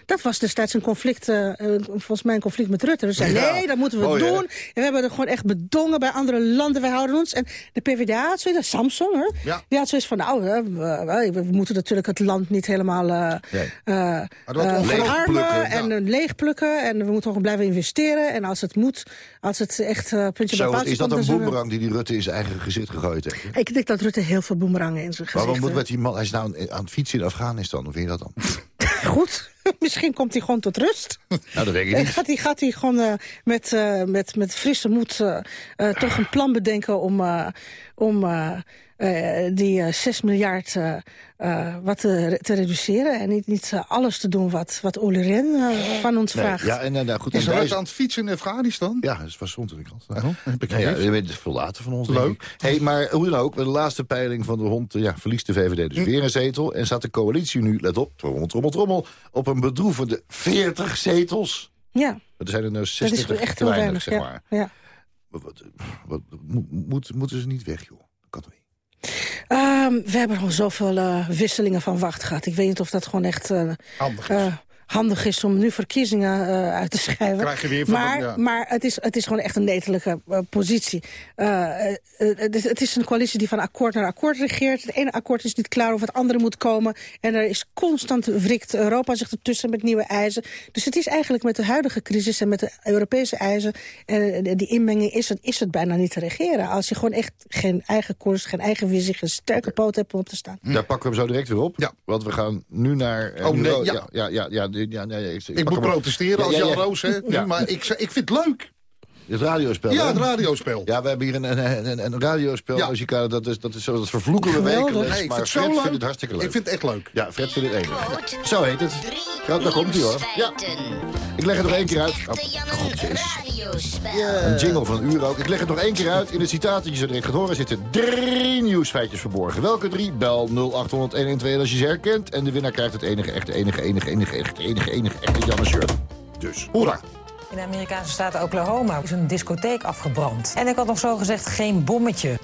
dat was destijds een conflict, eh, eh, volgens mij een conflict met Rutte. Dus zei, Ja, nee, dat moeten we mooi, hè? doen. En we hebben er gewoon echt bedongen bij andere landen. Wij houden ons. En de PvdA had zoiets, Samsung, hoor. Ja. Die had zoiets van, nou, hè, we, we- moeten natuurlijk het land niet helemaal eh Nee. eh, eh, was verarmen en ja. eh, leegplukken. En we moeten gewoon blijven investeren. En als het moet, als het echt eh, puntje bij Zo, paaltje is dat een boemerang die die Rutte in zijn eigen gezicht gegooid heeft? hè? Ik denk dat Rutte heel veel boemerangen in zijn gezicht Waarom moet met die man... Hij is nou aan het fietsen in Afghanistan, hoe vind je dat dan? Goed, misschien komt hij gewoon tot rust. nou, dat denk ik En niet. gaat hij, gaat hij gewoon eh, met, eh, met, met frisse moed eh, eh, toch een plan bedenken om, eh, om eh, eh, die eh, 6 miljard eh, eh, wat te, te reduceren. En niet, niet eh, alles te doen wat, wat Olly Ren eh, van ons Nee, vraagt. ja, en, eh, nou, goed, Is en aan het fietsen in Afghanistan? Ja, dat was stond in de krant. Heb ik Nou ja, gemist. je weet het veel later van ons. Leuk. Hey, maar hoe dan ook, bij de laatste peiling van de hond... Ja, verliest de VVD Hm. dus weer een zetel. En staat de coalitie nu, let op, trommel, trommel, trommel... op een bedroevende 40 zetels. Ja, Er zijn er nou dat is 26 echt te heel weinig, weinig. zeg maar. ja. Wat, wat, wat- mo- moet, moeten ze niet weg, joh? Kan toch niet? Ehm, we hebben gewoon zoveel eh, wisselingen van wacht gehad. Ik weet niet of dat gewoon echt eh, Handig. eh, handig is om nu verkiezingen eh, uit te schrijven. Krijg je weer van maar de- ja. maar het, is, het is gewoon echt een netelijke eh, positie. Eh, eh, het, is, het is een coalitie die van akkoord naar akkoord regeert. Het ene akkoord is niet klaar of het andere moet komen. En er is constant wrikt Europa zich ertussen met nieuwe eisen. Dus het is eigenlijk met de huidige crisis en met de Europese eisen... en die inmenging is het, is het bijna niet te regeren. Als je gewoon echt geen eigen koers, geen eigen visie... geen sterke poot hebt om op te staan. Daar pakken we hem zo direct weer op. Ja. Want we gaan nu naar... Oh, nee, ja, ja, ja, ja, ik, Ik moet protesteren als ja, Jan ja. Roos, hè? Maar ik, ik vind het leuk. Het radiospel, Ja, hè? het radiospel. Ja, we hebben hier een, een, een, een radiospel, Ja. muzikale, dat is, dat is zo, dat vervloeken we Geweldig. wekelijks. Nee, ik maar vind het Fred zo leuk. vindt het hartstikke leuk. Ik vind het echt leuk. Ja, Fred vindt het enig. Zo heet het. Ja, daar komt hij hoor. Ja. Ik leg het nog één keer uit. Oh. Een jingle van een uur ook. Ik leg het nog één keer uit. In het citaat dat je zo direct gaat horen zitten drie nieuwsfeitjes verborgen. Welke drie? Bel 0800 112 als je ze herkent. En de winnaar krijgt het enige, echte, enige, enige, enige, echte, enige, enige, echte Janne shirt. Dus, hoera. In de Amerikaanse staat Oklahoma is een discotheek afgebrand. En ik had nog zo gezegd geen bommetje.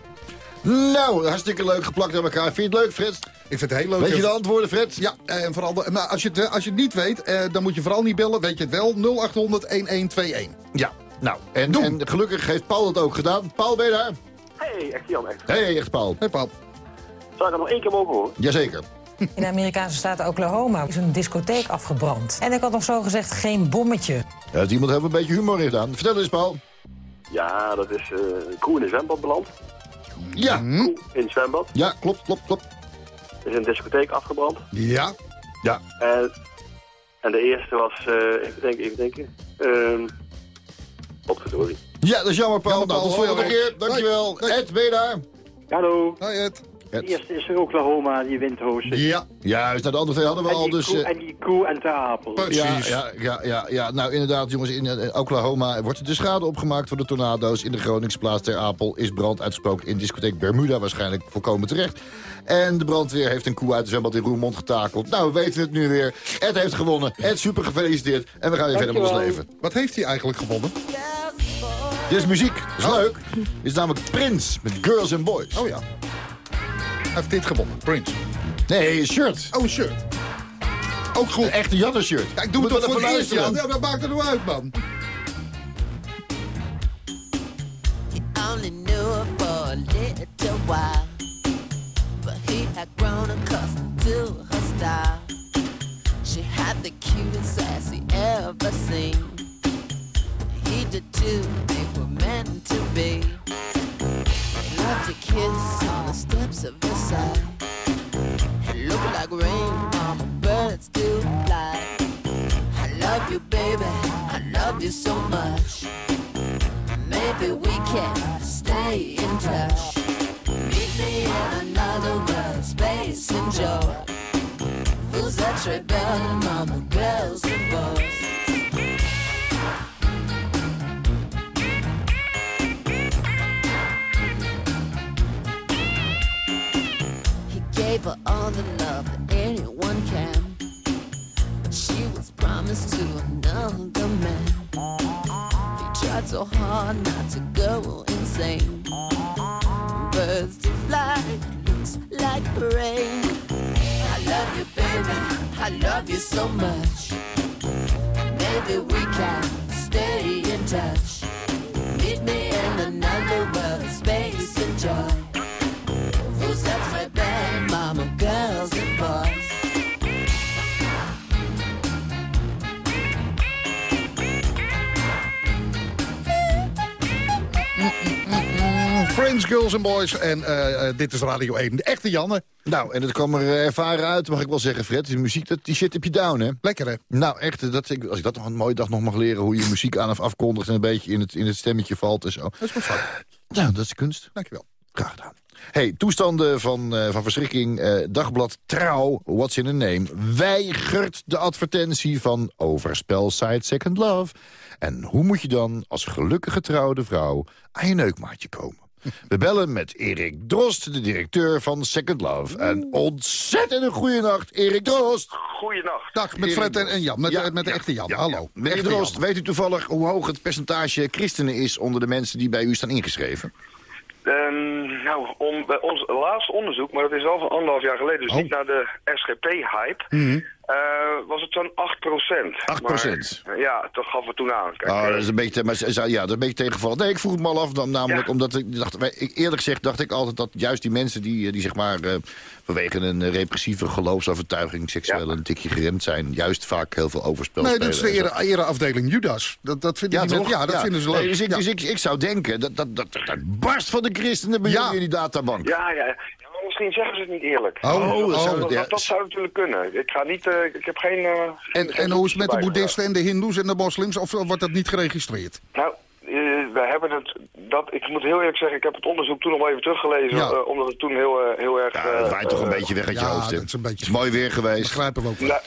Nou, hartstikke leuk geplakt aan elkaar. Vind je het leuk, Fred? Ik vind het heel leuk. Weet je de antwoorden, Fred? Ja, eh, en vooral, de- maar als je, het, als je het niet weet, eh, dan moet je vooral niet bellen. Weet je het wel, 0800-1121. Ja. Nou, en, en gelukkig heeft Paul het ook gedaan. Paul, ben je daar? Hey, echt Jan, echt. Hé, hey, echt Paul. Hey, Paul. Zou ik het nog één keer mogen horen? Jazeker. In de Amerikaanse staat Oklahoma is een discotheek afgebrand. En ik had nog zo gezegd geen bommetje. Ja, heeft iemand heeft een beetje humor in gedaan. Vertel eens, Paul. Ja, dat is eh Koe in een zwembad beland. Ja. Koe in het zwembad. Ja, klopt, klopt, klopt. Er is een discotheek afgebrand. Ja. Ja. En, en de eerste was, eh even denken, even denken. Ehm Potverdorie. Ja, dat is jammer, Paul. Jammer, nou, tot Paul. volgende keer. Dankjewel. Hoi. Ed, ben je daar? Hallo. Hoi, Ed. Ed. Eerst is er Oklahoma, die windhozen. Ja. Juist, nou, de andere twee hadden we En al, die, dus... koe, eh, en die koe en de apel. Precies. Ja, ja, ja, ja, ja, nou inderdaad jongens, in eh, Oklahoma wordt de schade opgemaakt door de tornado's. In de Groningse plaats Ter Apel is brand uitgesproken in discotheek Bermuda, waarschijnlijk volkomen terecht. En de brandweer heeft een koe uit de zwembad in Roermond getakeld. Nou, we weten het nu weer. Ed heeft gewonnen. Ed, super gefeliciteerd. En we gaan weer verder met ons leven. Wat heeft hij eigenlijk gewonnen? Dit is muziek, dat is leuk. Dit is namelijk Prins met Girls and Boys. Oh ja. Hij heeft dit gewonnen, Prince. Nee, een shirt. Oh, een shirt. Ook goed. Een echte Janne shirt. Ja, ik doe Moet het toch voor het eerst, Jan. luisteren. Ja, wat maakt er nou uit, man? only knew her for a little while. But he had grown accustomed to her style. She had the cutest ass he ever seen. He did too, they were meant to be. Loved to kiss on the steps of Versailles. It looked like rain on the birds do fly. I love you, baby, I love you so much. Maybe we can stay in touch. Meet me in another world, space and joy. Who's that rebellion on the girls and boys? Gave her all the love that anyone can. But she was promised to another man. He tried so hard not to go insane. Birds to fly, looks like rain. I love you, baby. I love you so much. Maybe we can stay in touch. Meet me in another world, space and joy. Who's that rebel, Prince, Girls and Boys. En eh, eh, dit is Radio 1. De echte Janne. Nou, en het kwam er eh, ervaren uit, mag ik wel zeggen, Fred. Die muziek, dat, die shit heb je down, hè? Lekker, hè? Nou, echt, dat, als ik dat nog een mooie dag nog mag leren... hoe je muziek aan of afkondigt en een beetje in het, in het stemmetje valt en zo. Dat is mijn. Nou, dat is kunst. Dankjewel. Graag gedaan. Hey, toestanden van, van verschrikking. Dagblad Trouw, what's in a name, weigert de advertentie van overspelsite Second Love. En hoe moet je dan als gelukkig getrouwde vrouw aan je neukmaatje komen? We bellen met Erik Drost, de directeur van Second Love. En ontzettend een goede nacht, Erik Drost. Goeienacht. Dag, met Fred en, en Jan. Met, Ja, met de ja, echte Jan. ja, Hallo. ja. Meneer Drost, Jan. weet u toevallig hoe hoog het percentage christenen is... onder de mensen die bij u staan ingeschreven? Ehm, nou, om, bij ons laatste onderzoek, maar dat is al van anderhalf jaar geleden, dus Oh. niet naar de SGP-hype, Mhm. was het zo'n 8 procent. 8%? Ja, dat gaf het toen aan. Kijk, Oh, eh, dat is een beetje, maar, ja, dat is een beetje tegenvallen. Nee, ik vroeg het me al af, dan, namelijk omdat ik dacht, wij- ik, eerlijk gezegd dacht ik altijd dat juist die mensen die, eh, die zeg maar eh, vanwege een eh, repressieve geloofsovertuiging seksueel een tikje geremd zijn, juist vaak heel veel overspel Nee, dat is de ere, ereafdeling Judas. Dat, dat vinden Ja, die toch? mensen- ja, dat vinden ze leuk. Nee, dus ik, Ja. dus ik, ik zou denken, dat, dat, dat, dat barst van de christenen bij Ja. jullie in die databank. Ja, ja, misschien zeggen ze het niet eerlijk. Oh, dat, oh, zou, dat, ja. dat zou natuurlijk kunnen. Ik ga niet, eh, ik heb geen... eh, En, geen en hoe is het met de boeddhisten en de hindoes en de moslims? Of wordt dat niet geregistreerd? Nou, eh, we hebben het, dat, ik moet heel eerlijk zeggen, ik heb het onderzoek toen nog wel even teruggelezen, Ja. eh, omdat het toen heel, eh, heel erg... Ja, dat eh, waait toch een eh, beetje weg uit je ja, hoofd. hè? dat is een beetje- Het is mooi weer geweest. Begrijpen we ook wel. nou,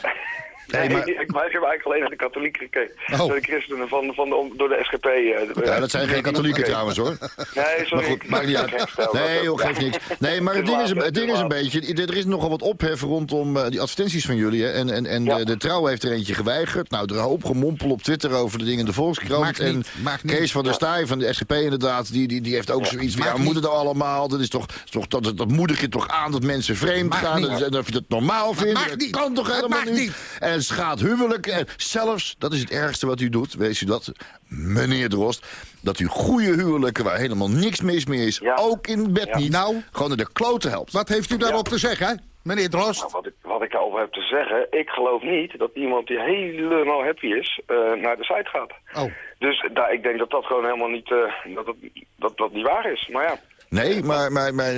Nee, maar- ik, ik, maar ik heb eigenlijk alleen naar de katholieken gekeken. Oh. Door de christenen van, van de, door de SGP. eh, Ja, dat zijn geen katholieken trouwens hoor. Nee, sorry. Maar goed, maakt niet uit. Nee, joh, geeft niks. Nee, maar het ding is, het ding is een beetje... Er is nogal wat ophef rondom eh, die advertenties van jullie. Hè? En, en, en de, de Trouw heeft er eentje geweigerd. Nou, er een hoop gemompel op Twitter over de dingen in de Volkskrant. Maakt en niet, maakt niet. Kees van der Staaij van de SGP inderdaad... die, die, die heeft ook zoiets van... Ja, we moeten dat allemaal. Dat, is toch, toch, dat, dat moedig je toch aan dat mensen vreemd Maakt gaan. niet. En, of je dat normaal vindt. maakt Dat kan toch helemaal maakt niet. niet. En het schaadt huwelijk. En zelfs, dat is het ergste wat u doet, weet u dat, meneer Drost... dat u goede huwelijken, waar helemaal niks mis mee is... ook in bed niet, Nou. gewoon naar de kloten helpt. Wat heeft u daarop te zeggen, meneer Drost? Nou, wat, ik, wat ik daarover heb te zeggen, ik geloof niet dat iemand die helemaal happy is, eh, naar de site gaat. Oh. Dus daar, ik denk dat dat gewoon helemaal niet, eh, dat, dat, dat, dat niet waar is. Maar ja, Nee, maar, maar,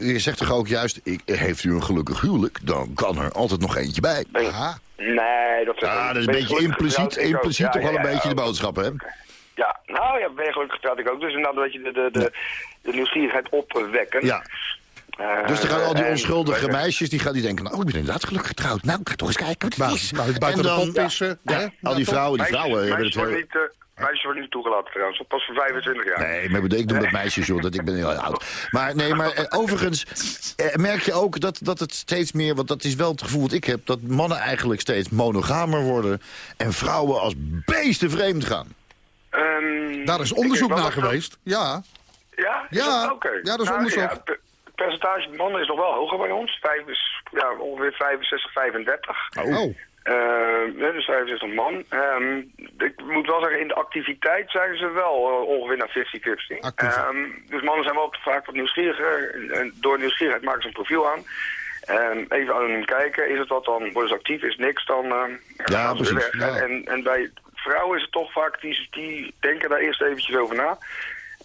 u zegt toch ook juist... Ik, heeft u een gelukkig huwelijk, dan kan er altijd nog eentje bij. Aha. Nee, dat zeg Ja, dat is een je beetje impliciet, impliciet Ja, toch wel een ja, beetje de boodschap, hè? Ja, nou ja, ben je gelukkig getrouwd ik ook. Dus inderdaad een beetje de, de, de, de nieuwsgierigheid opwekken. Ja. Eh, Dus dan gaan al die en- onschuldige meisjes, die gaan die denken... nou, ik ben inderdaad gelukkig getrouwd. Nou, ik ga toch eens kijken wat het is. nou, buiten de pot pissen, Ja, hè? al Nou, die vrouwen, die Meisjes- vrouwen hebben meisjes het... meisjes worden niet toegelaten trouwens. Pas voor 25 jaar. Nee, maar ik noem dat meisjes, joh. Dat, ik ben heel oud. Maar nee, maar eh, overigens eh, merk je ook dat, dat het steeds meer... want dat is wel het gevoel wat ik heb... dat mannen eigenlijk steeds monogamer worden... en vrouwen als beesten vreemd gaan. Ehm, Daar is onderzoek naar dat dat- geweest. Ja. Ja? Is Ja, dat- oké. ja, dat is Nou, onderzoek. ja, het het percentage mannen is nog wel hoger bij ons. Vijf is, ja, ongeveer 65, 35. Oh. Eh, dus 65 man. Ehm, ik moet wel zeggen, in de activiteit zijn ze wel eh, ongeveer naar 50-50. Actief. Ehm, dus mannen zijn wel vaak wat nieuwsgieriger. En door nieuwsgierigheid maken ze een profiel aan. En even aan hun kijken, is het wat dan, worden ze actief, is niks, dan gaan ze weer precies. weg. Ja. En, en bij vrouwen is het toch vaak, die, die denken daar eerst eventjes over na.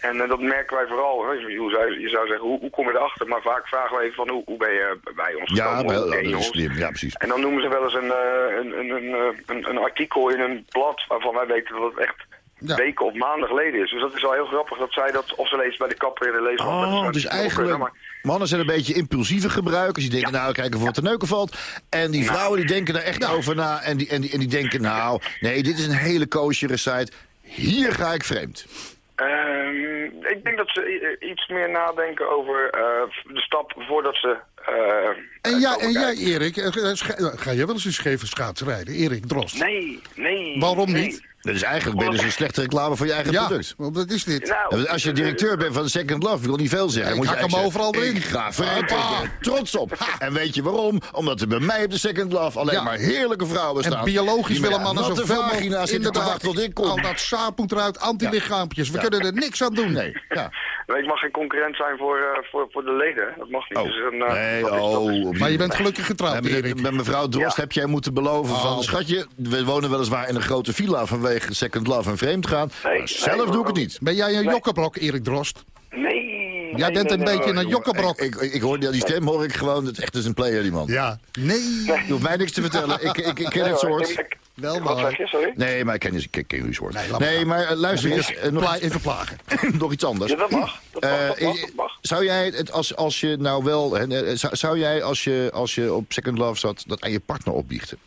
En eh, dat merken wij vooral. Je, zou, je zou zeggen, hoe, hoe kom je erachter? Maar vaak vragen we even van, hoe, hoe ben je bij ons Ja, ja, precies. En dan noemen ze wel eens een, eh, een, een, een, eh, een, een artikel in een blad waarvan wij weten dat het echt weken of maanden geleden is. Dus dat is wel heel grappig dat zij dat, of ze lezen bij de kapper in de leesblad. dat Oh, dus eigenlijk... Mannen zijn een beetje impulsieve gebruikers. Die denken, nou, kijken of wat te neuken valt. En die vrouwen die denken daar echt over na. En die, en, die, en die denken, nou, nee, dit is een hele koosjere site. Hier ga ik vreemd. Ehm, ik denk dat ze iets meer nadenken over eh, de stap voordat ze... eh, En, ja, en jij. Erik, eh, eh, ga jij wel eens een scheve schaatsrijden? Erik Drost. Nee, nee. Waarom nee. niet? Dat is eigenlijk ben je dus een slechte reclame voor je eigen Ja, product. want dat is dit. Nou, Als je directeur bent van Second Love, ik wil niet veel zeggen. Ik moet je hak hem overal erin. Ik ga trots op. En weet je waarom? Omdat er bij mij op de Second Love alleen Ja. maar heerlijke vrouwen En staan. biologisch Die met willen mannen zoveel mogelijk... zitten te wachten tot ik kom. Al dat saap moet eruit, antilichaampjes. We Ja. kunnen er niks aan doen. Nee, ja. Nee, ik mag geen concurrent zijn voor, eh, voor, voor de leden. Dat mag niet. Oh, Dus eh, nee, dat is- dat is- oh. Maar je bent gelukkig getrouwd, Ja, met, Erik. met mevrouw Drost Ja. heb jij moeten beloven van... Oh. Schatje, we wonen weliswaar in een grote villa vanwege Second Love en vreemd gaan. Nee, maar zelf nee, doe ik het niet. Ben jij een jokkenbrok, Erik Drost? Nee. Jij nee, bent nee, een nee, beetje nee, een jongen. jokkenbrok. Ik, ik, ik hoor die, die stem hoor ik gewoon, het echt is een player die man. Ja. Nee. Je hoeft mij niks te vertellen, ik, ik, ik ken het Nee, soort. Wel Wat zeg maar. je, sorry? Nee, maar ik ken, ik ken uw soort. Nee, Nee, maar maar eh, luister eens, eh, nog, Pla- Even plagen. nog iets anders. Ja, dat mag. Dat mag, Eh, dat mag, dat mag. Zou jij het, als, als je nou wel, hè, zou, zou jij als je, als je op Second Love zat, dat aan je partner opbiechten?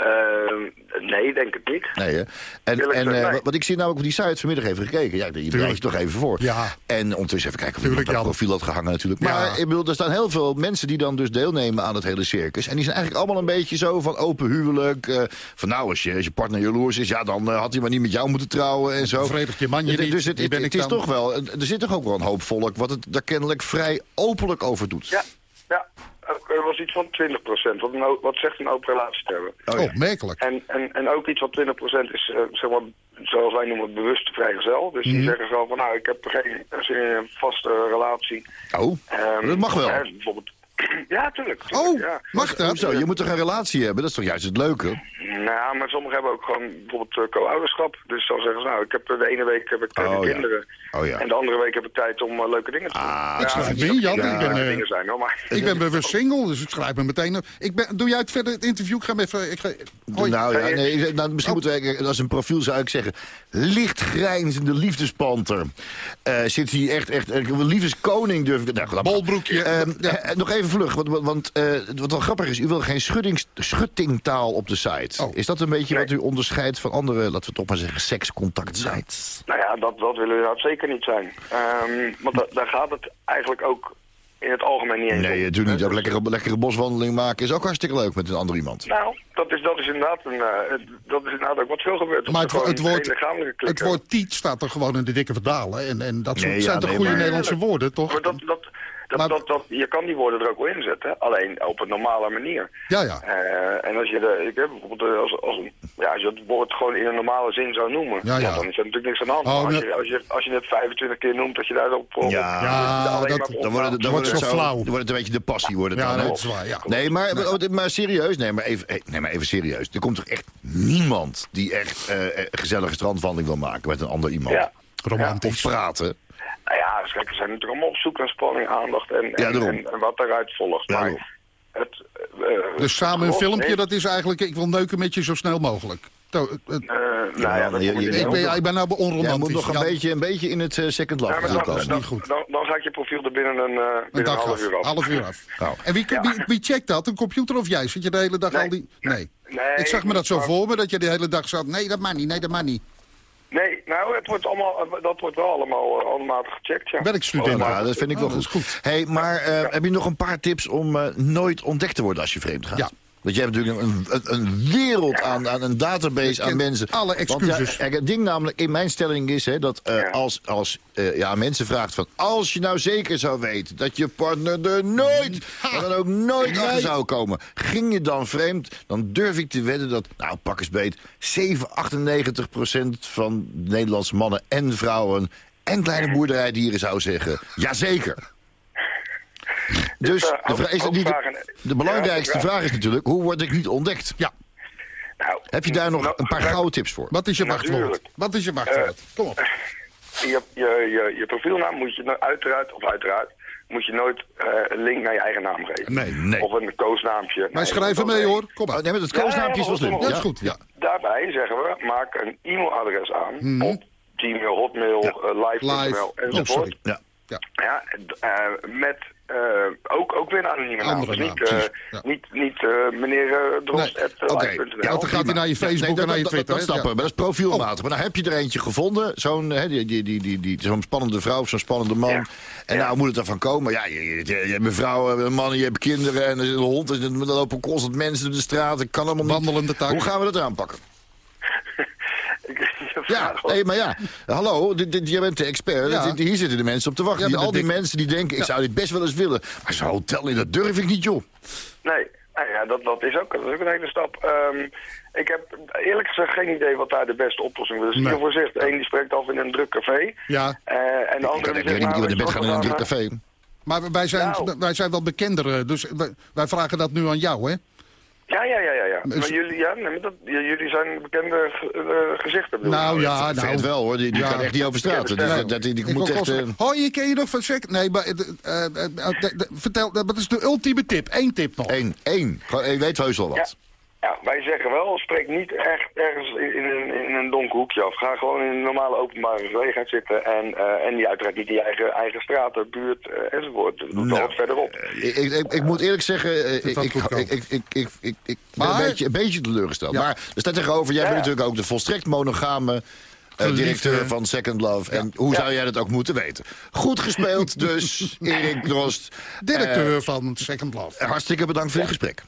Ehm, nee, denk het niet. Nee, hè? En, en eh, wat- ik zie namelijk op die site vanmiddag even gekeken. Ja, je bereidt je toch even voor. Ja. En ondertussen even kijken of Tuurlijk, dat profiel had gehangen natuurlijk. Maar Ja. ik bedoel, er staan heel veel mensen die dan dus deelnemen aan het hele circus. En die zijn eigenlijk allemaal een beetje zo van open huwelijk. eh, van nou, als je, als je partner jaloers is, ja, dan eh, had hij maar niet met jou moeten trouwen en zo. Bevredigt je man je Ja, niet, Dus het, die het, ben het ik is dan. toch wel, er zit toch ook wel een hoop volk wat het daar kennelijk vrij openlijk over doet. Ja, ja. Er was iets van 20%. Wat, een, o- wat zegt een open relatie te hebben. Oh, ja. Opmerkelijk. En, en, en ook iets van 20% is, eh, zeg maar, zoals wij noemen, bewust vrijgezel. Dus Mhm. die zeggen zo van, nou, ik heb geen een vaste relatie. Oh, Ehm, dat mag wel. hè, bijvoorbeeld. Ja, tuurlijk. tuurlijk, Oh, ja. mag dat? Hoezo? Je moet toch een relatie hebben? Dat is toch juist het leuke? Nou, maar sommigen hebben ook gewoon bijvoorbeeld uh, co-ouderschap. Dus dan zeggen ze, nou, ik heb uh, de ene week heb ik Oh, ja. kinderen. Oh, ja. En de andere week heb ik tijd om uh, leuke dingen te doen. Ah, Ik in, Jan. dat Ik ben, eh, dingen zijn, hoor, maar... Ik ben bewust single, dus ik schrijf me meteen... Ik ben, doe jij het verder, het interview? Ik ga hem even... Ik ga, hoi. Nou ja, nee, nou, misschien moeten wij, als een profiel zou ik zeggen... lichtgrijnzende liefdespanter. Eh, zit hier echt, echt, liefdeskoning durf ik... Nou, goed, Bolbroekje. Ehm, Ja. eh, nog even vlug, want, want- eh, wat wel grappig is... u wil geen schuddings, schuttingtaal op de site. Oh. Is dat een beetje Nee. wat u onderscheidt van andere... laten we toch maar zeggen, sekscontactsites? Nou ja, dat, dat willen we inderdaad zeker niet zijn. Ehm, want da- daar gaat het eigenlijk ook in het algemeen niet eens Nee, doet niet. Ook lekkere, lekkere boswandeling maken is ook hartstikke leuk met een ander iemand. Nou, dat is, dat is inderdaad een, eh, dat is inderdaad ook wat veel gebeurt. Maar het, woord, het woord tiet staat er gewoon in de dikke verdalen. En, en dat ja, zijn toch nee, goede maar- Nederlandse woorden, toch? Maar dat, dat, dat, Maar- dat, dat, je kan die woorden er ook wel inzetten, alleen op een normale manier. Ja, ja. Eh, en als je, de, ik heb bijvoorbeeld eh, als, als, ja, als je het woord gewoon in een normale zin zou noemen, Ja, ja. dan is er natuurlijk niks aan de hand. Oh, Maar als, je, als, je, als je het 25 keer noemt, dat je daarop op, Ja. Ja, dat- op- Dan wordt het, dan wordt het zo zo, flauw. dan wordt het een beetje de passie. Wordt het Ja, dan, dat is waar, ja. Nee, maar, maar, maar serieus, nee maar, even, nee, maar even serieus. Er komt toch echt niemand die echt eh, een gezellige strandwandeling wil maken met een ander iemand? Ja. Of Romantisch. praten. Nou ja, dus we zijn natuurlijk allemaal op zoek naar spanning, aandacht en, en, Ja, daarom. en, en wat daaruit volgt. Ja, maar het, eh, Dus samen een filmpje, heeft- dat is eigenlijk... Ik wil neuken met je zo snel mogelijk. To- het- Eh, nou ja, dat je- je je- ik, ben, ik ben nou onromantisch. moet nog een, beetje, een beetje in het eh, second love Ja, dan, dan, niet goed. Dan, dan gaat je profiel er binnen een, eh, Een binnen een half uur af. Half uur af. Nou. En wie, Ja. wie, wie checkt dat? Een computer of jij? Zit je de hele dag Nee. al die... Nee. Nee, ik zag me dat zo voor me, dat je de hele dag zat... Nee, dat mag niet, nee, dat mag niet. Nee, nou, het wordt allemaal, dat wordt wel allemaal uh, handmatig gecheckt, ja. Werkstudent. Ja, dat vind ik wel Oh, goed. is goed. Hey, maar eh, heb je nog een paar tips om eh, nooit ontdekt te worden als je vreemd gaat? Ja. Want jij hebt natuurlijk een, een, een wereld aan, aan een database aan mensen. alle Want excuses. ja, kijk, het ding namelijk in mijn stelling is hè, dat eh, Ja. als, als eh, ja, mensen vraagt van... als je nou zeker zou weten dat je partner er nooit, maar dan ook nooit achter zou komen... ging je dan vreemd, dan durf ik te wedden dat, nou pak eens beet... 7, 98 procent van Nederlandse mannen en vrouwen... en kleine boerderijdieren zou zeggen, jazeker. Dus eh, de, is het niet, de belangrijkste Ja, vraag is natuurlijk, hoe word ik niet ontdekt? Ja. Nou, Heb je daar nog nou, een paar nou, gouden tips voor? Wat is je wachtwoord? Wat is je wachtwoord? Kom op. Je, je, je, je profielnaam moet je uiteraard, of uiteraard, moet je nooit eh, een link naar je eigen naam geven. Nee, nee. Of een koosnaampje. Maar Nee, schrijf dat- mee hoor. Kom Oh, maar. nee, maar dat Ja, koosnaampje is wel ja, slim. Ja, dat is goed. Ja. Daarbij zeggen we, maak een e-mailadres aan Mhm. op Gmail, Hotmail, Ja. eh, live, Live. Oh, enzovoort. sorry. Ja. Ja. Ja, eh, met eh, ook, ook weer een anonieme naam. Dus niet, eh. Ja. niet, niet eh, meneer Drost Nee. live.nl. Ja, dan gaat hij naar je Facebook nee, en naar je Twitter. Dat, hè? dat snappen we, Ja. maar dat is profielmatig. Maar nou heb je er eentje gevonden, zo'n die, die, die, die, zo'n spannende vrouw of zo'n spannende man. En nou moet het ervan komen. Ja, je, je, je, je hebt een vrouw, een man, je hebt kinderen en er een hond. En er lopen constant mensen door de straat. Kan allemaal niet. Wandelende tak. Hoe gaan we dat aanpakken? Je Ja, nee, maar ja. Hallo, jij bent de expert. Ja. Hier zitten de mensen op te wachten. Ja, Die- met al die mensen die denken, ik zou dit best wel eens willen. Maar zo'n hotel in, dat durf ik niet, joh. Nee, nou ja, dat, dat, is ook, dat is ook een hele stap. Ehm, ik heb eerlijk gezegd geen idee wat daar de beste oplossing is. Dus Nee. hiervoor zegt, een die spreekt af in een druk café. Ja. eh, en de andere die ik zegt, weet niet nou, in bed weet gaan je in een druk café. Maar wij zijn, Nou. wij zijn wel bekender, dus wij, wij vragen dat nu aan jou, hè? Ja, ja, ja, ja. ja. Dus- Maar jullie, ja, nee, maar dat, jullie zijn bekende eh, gezichten. ik. Nou ja, Nou, nou. wel hoor, die, die Ja. kan echt niet over. Die, Nee. dat, die, die Ik moet echt... eh, Hoi, je ken je nog van sec? Nee, maar eh, vertel, dat is de ultieme tip. Eén tip nog. Eén, één. Gewoon, je weet heus wel wat. ja, wij zeggen wel, spreek niet echt ergens in, een- in een donker hoekje af. Ga gewoon in een normale openbare gelegenheid zitten. En, eh, en die uiteraard niet in je eigen, eigen straat, buurt eh, enzovoort. Doe Nou, wat verderop. Ik, ik, ik, ik moet eerlijk zeggen, eh, ik, dat ik, ik, ik, ik, ik, ik, ik ben Maar- een beetje, een beetje teleurgesteld. Ja. Maar er staat tegenover, jij Ja. bent natuurlijk ook de volstrekt monogame eh, directeur van Second Love. En hoe zou jij dat ook moeten weten? Goed gespeeld dus, Erik Drost. Directeur van Second Love. Eh, hartstikke bedankt voor dit gesprek.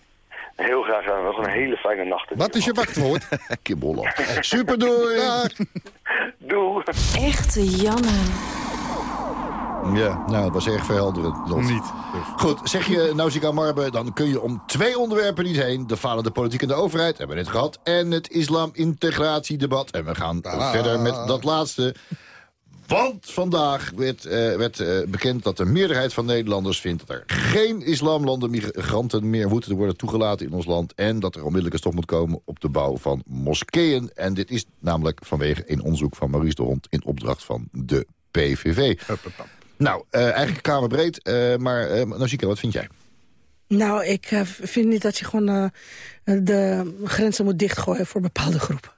Heel graag gedaan. Nog een hele fijne nacht. Wat is je wachtwoord? Kim Holland. Super doei. Doei. Echte Janne. Ja, nou, dat was erg verhelderend. Lot. Niet. Goed, zeg je Nausicaa Marbe, dan kun je om twee onderwerpen niet heen. De falende politiek en de overheid, hebben we net gehad. En het islam-integratiedebat. En we gaan Ah. verder met dat laatste. Want vandaag werd, eh, werd eh, bekend dat de meerderheid van Nederlanders vindt... dat er geen islamlanden migranten meer moeten worden toegelaten in ons land... en dat er onmiddellijk een stop moet komen op de bouw van moskeeën. En dit is namelijk vanwege een onderzoek van Maurice de Hond... in opdracht van de PVV. Nou, eh, eigenlijk kamerbreed, eh maar uh, Nausicaa, wat vind jij? Nou, ik vind niet dat je gewoon eh, de grenzen moet dichtgooien voor bepaalde groepen.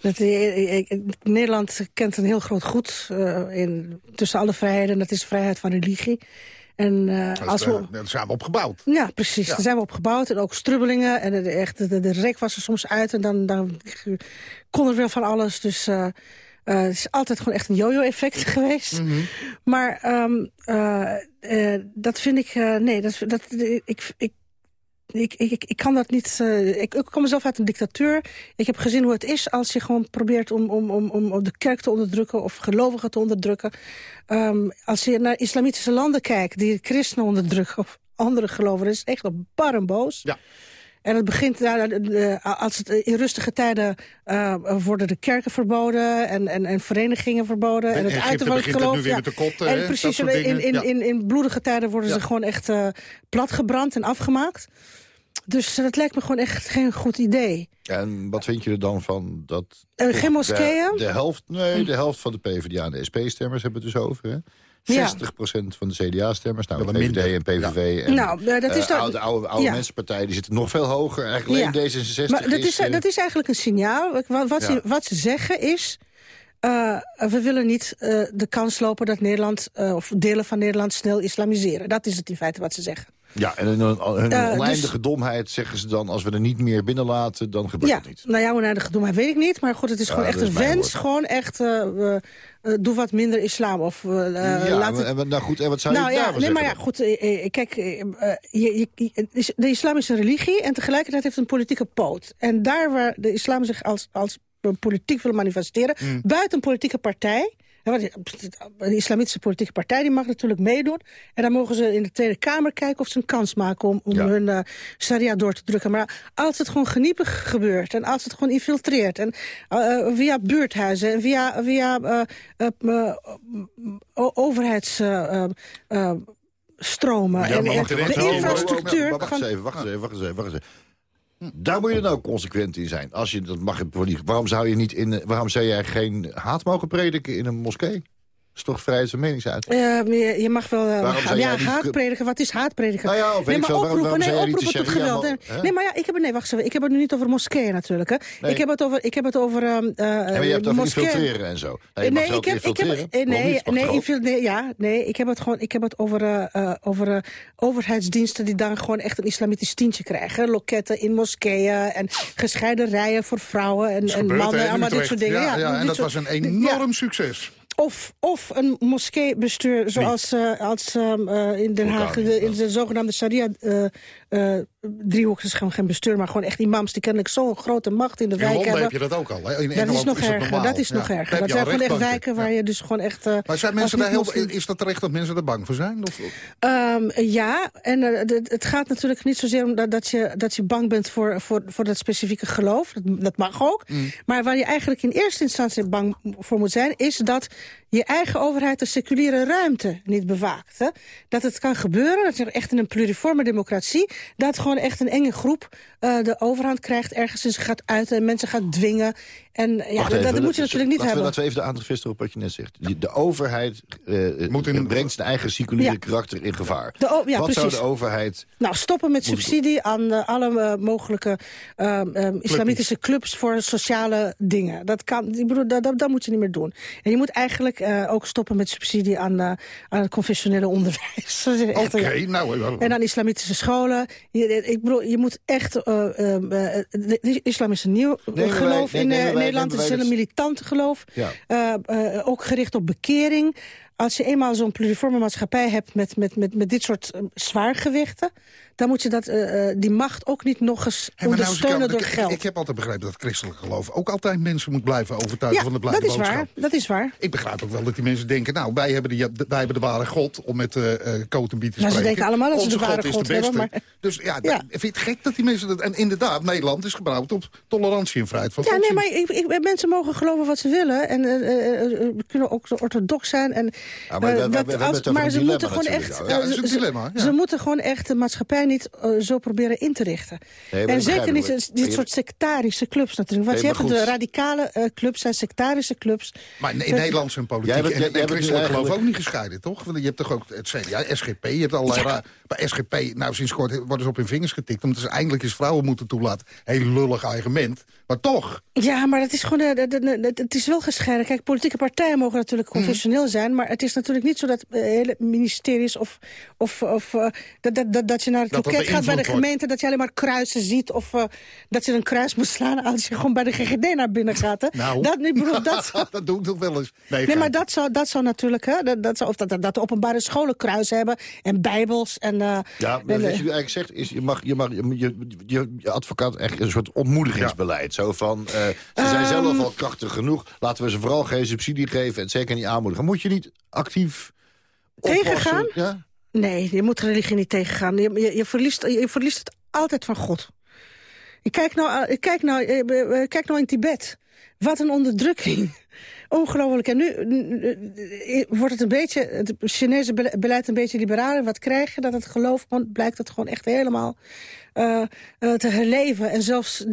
Dat, eh, ik- ik- Nederland kent een heel groot goed eh, in, tussen alle vrijheden. En dat is vrijheid van religie. En eh, Dat als we... eh, Daar zijn we op gebouwd. Ja, precies. Ja. Daar zijn we op gebouwd. En ook strubbelingen. En de, echt, de, de rek was er soms uit. En dan, dan kon er weer van alles. Dus eh, eh, het is altijd gewoon echt een yo-yo-effect geweest. Maar ehm, eh, eh, dat vind ik... eh, nee, dat, dat, ik, ik, ik, ik, ik, kan dat niet... eh, ik, ik kom zelf uit een dictatuur. Ik heb gezien hoe het is als je gewoon probeert om, om, om, om de kerk te onderdrukken... of gelovigen te onderdrukken. Ehm, als je naar islamitische landen kijkt die christenen onderdrukken... of andere geloven, dat is echt wel bar en boos. Ja. En het begint, daar, als het in rustige tijden eh, worden de kerken verboden en, en, en verenigingen verboden. En het Egypte uiten van het het geloof. kopten, hè, en precies, in, in, Ja. in, in bloedige tijden worden ze Ja. gewoon echt eh, platgebrand en afgemaakt. Dus dat lijkt me gewoon echt geen goed idee. En wat vind je er dan van dat... Eh, geen de- moskeeën? De, helft, nee, de helft van de PvdA en de SP-stemmers hebben het dus over, hè? 60% Ja. van de CDA-stemmers, nou, Ja, VVD minder. en PVV en Nou, eh, dat is eh, oude, oude, oude ja. mensenpartijen... die zitten nog veel hoger. Eigenlijk alleen Ja. D66 Maar dat is, eh, dat is eigenlijk een signaal. Wat, wat, Ja. ze, wat ze zeggen is... eh, we willen niet eh, de kans lopen dat Nederland, eh, of delen van Nederland snel islamiseren. Dat is het in feite wat ze zeggen. Ja, en hun, hun Eh, oneindige dus- domheid zeggen ze dan... als we er niet meer binnenlaten, dan gebeurt Ja, het niet. nou ja, hoe naar de gedoe, maar weet ik niet. Maar goed, het is Ja, gewoon echt is een mijn wens. woord. Gewoon echt, eh, eh, doe wat minder islam. Of eh, ja, laat het... en, wat- nou goed, en wat zou nou je ja, daarvan nee, maar zeggen ja, goed. eh, eh, kijk, eh, eh, je, je, het is- de islam is een religie en tegelijkertijd heeft het een politieke poot. En daar waar de islam zich als, als politiek wil manifesteren, Mm. buiten een politieke partij. Want Een islamitische politieke partij die mag natuurlijk meedoen. En dan mogen ze in de Tweede Kamer kijken of ze een kans maken om, om Ja. hun eh sharia door te drukken. Maar als het gewoon geniepig gebeurt en als het gewoon infiltreert... en eh, via buurthuizen en via, via o- overheids... stromen Ja, en, en de infrastructuur... Wacht eens even, wacht eens even, wacht eens even, wacht eens even. Daar moet je ook consequent in zijn. Als je, dat mag, waarom zou je niet in, waarom zou jij geen haat mogen prediken in een moskee? Is toch vrijheid van meningsuiting? Maar je, mag wel Waarom zou ja, haatpredigen. Wat is haatpredigen? Nou ja, of nee, maar waarom- oproepen, waarom nee, tot geweld. Nee, maar ja, ik heb het, nee, wacht eens even. Ik heb het nu niet over moskeeën natuurlijk. Hè. Nee. Ik heb het over, ik heb het over ehm, eh En je hebt het over infiltreren en zo. Nou, nee, ik heb, ik heb, nee, nee, infil- nee, ja, nee, ik heb het gewoon, ik heb het over, eh, eh, over eh, overheidsdiensten die dan gewoon echt een islamitisch tientje krijgen. Loketten in moskeeën en gescheiden rijen voor vrouwen en, en mannen, allemaal dit soort dingen. Ja, en dat was een enorm succes. Of, of een moskeebestuur zoals eh, als, eh, in Den Haag, de, in de zogenaamde Sharia-driehoek. Dat is gewoon geen bestuur, maar gewoon echt imams die kennelijk zo'n grote macht in de In wijk Londen hebben. heb je dat ook al. Hè? In dat is nog het erger. Dat is Ja. nog erger. Dat zijn gewoon echt wijken waar je dus gewoon echt... eh, Maar zijn mensen daar heel, is dat terecht dat mensen er bang voor zijn? Of, Ehm, ja, en eh, het gaat natuurlijk niet zozeer om dat, dat, je, dat je bang bent voor, voor, voor dat specifieke geloof. Dat, dat mag ook. Maar waar je eigenlijk in eerste instantie bang voor moet zijn... is dat je eigen overheid de seculiere ruimte niet bewaakt. Hè? Dat het kan gebeuren, dat je echt in een pluriforme democratie... dat gewoon echt een enge groep eh, de overhand krijgt... ergens en zich gaat uiten en mensen gaat dwingen. En ja, Wacht dat, moet je natuurlijk niet we, hebben. Laten we even de aandacht vestigen op wat je net zegt. Die- De overheid eh, brengt zijn eigen seculiere Ja. karakter in gevaar. De ja, wat zou de overheid... Nou, stoppen met Moet- subsidie aan eh, alle eh, mogelijke ehm, ehm, islamitische clubs voor sociale dingen. Dat kan, ik bedoel, dat, dat, dat moet je niet meer doen. En je moet eigenlijk eh, ook stoppen met subsidie aan, eh, aan het confessionele onderwijs. Oké, nou... En aan islamitische scholen. Je, ik bedoel, je moet echt... eh, ehm, eh, de- de islam is een nieuw geloof nee, in eh, Nederland. Het is een dus- militante geloof. Ja. Eh, eh, ook gericht op bekering. Als je eenmaal zo'n pluriforme maatschappij hebt met, met, met, met dit soort eh, zwaargewichten... dan moet je dat, eh, eh, die macht ook niet nog eens Hey, nou, ondersteunen door geld. ik heb altijd begrepen dat christelijk geloof ook altijd mensen moet blijven overtuigen ja, van de dat blijde is boodschap. waar. Dat is waar. Ik begrijp ook wel dat die mensen denken, nou, wij hebben de, wij hebben de ware God om met uh, uh, en Biet te Maar ze denken allemaal dat ze de ware God is God de beste. hebben, maar- Dus ja, Ja. vind je het gek dat die mensen dat... En inderdaad, Nederland is gebouwd op tolerantie en vrijheid van Ja, nee, maar ik, ik, mensen mogen geloven wat ze willen. En we kunnen ook orthodox zijn. En, Ja, maar we- we- dat als- maar ze moeten gewoon echt... Ja, dat is een dilemma. Ze moeten gewoon echt de maatschappij niet eh, zo proberen in te richten. Nee, en zeker niet dit soort sectarische clubs natuurlijk. Want Nee, je hebt de radicale eh, clubs, zijn sectarische clubs. Maar in, in Dat- Nederland zijn politiek Jij en, jij- en jij dus geloof ook niet gescheiden, toch? Want je hebt toch ook het CDA, SGP, je hebt allerlei... Bij SGP, nou sinds kort worden ze op hun vingers getikt... omdat ze eindelijk eens vrouwen moeten toelaten. Heel lullig argument, maar toch. Ja, maar het is gewoon, eh, de- de- de- het is wel gescheiden. Kijk, politieke partijen mogen natuurlijk Mhm. confessioneel zijn, maar het is natuurlijk niet zo dat eh, hele ministeries of, of, of eh, dat, dat, dat, dat je naar het Dat dat loket gaat bij de wordt. gemeente, dat je alleen maar kruisen ziet of dat je een kruis moet slaan als je gewoon bij de GGD naar binnen gaat. Hè? Nou, Dat, ik bedoel, dat, zou- dat doe ik toch wel eens. Nee, maar dat zou, dat zou natuurlijk, hè, dat, dat, zou, of dat, dat, dat de openbare scholen kruis hebben en bijbels en... eh, Ja, maar en, wat je eigenlijk zegt is, je mag, je, mag, je, je, je, je advocaat echt een soort ontmoedigingsbeleid. Zo van, eh, ze zijn Ehm. zelf al krachtig genoeg, laten we ze vooral geen subsidie geven en zeker niet aanmoedigen. Moet je niet actief Tegengaan? Ja? Nee, je moet religie niet tegengaan. Je, je, je, verliest, je verliest het altijd van God. Je kijk nou, eh, kijk nou, kijk nou in Tibet. Wat een onderdrukking. Ongelooflijk. En nu wordt het een beetje, het Chinese bele- beleid een beetje liberaler. Wat krijg je? Dat het geloof gewoon, blijkt het gewoon echt helemaal eh, eh, te herleven. En zelfs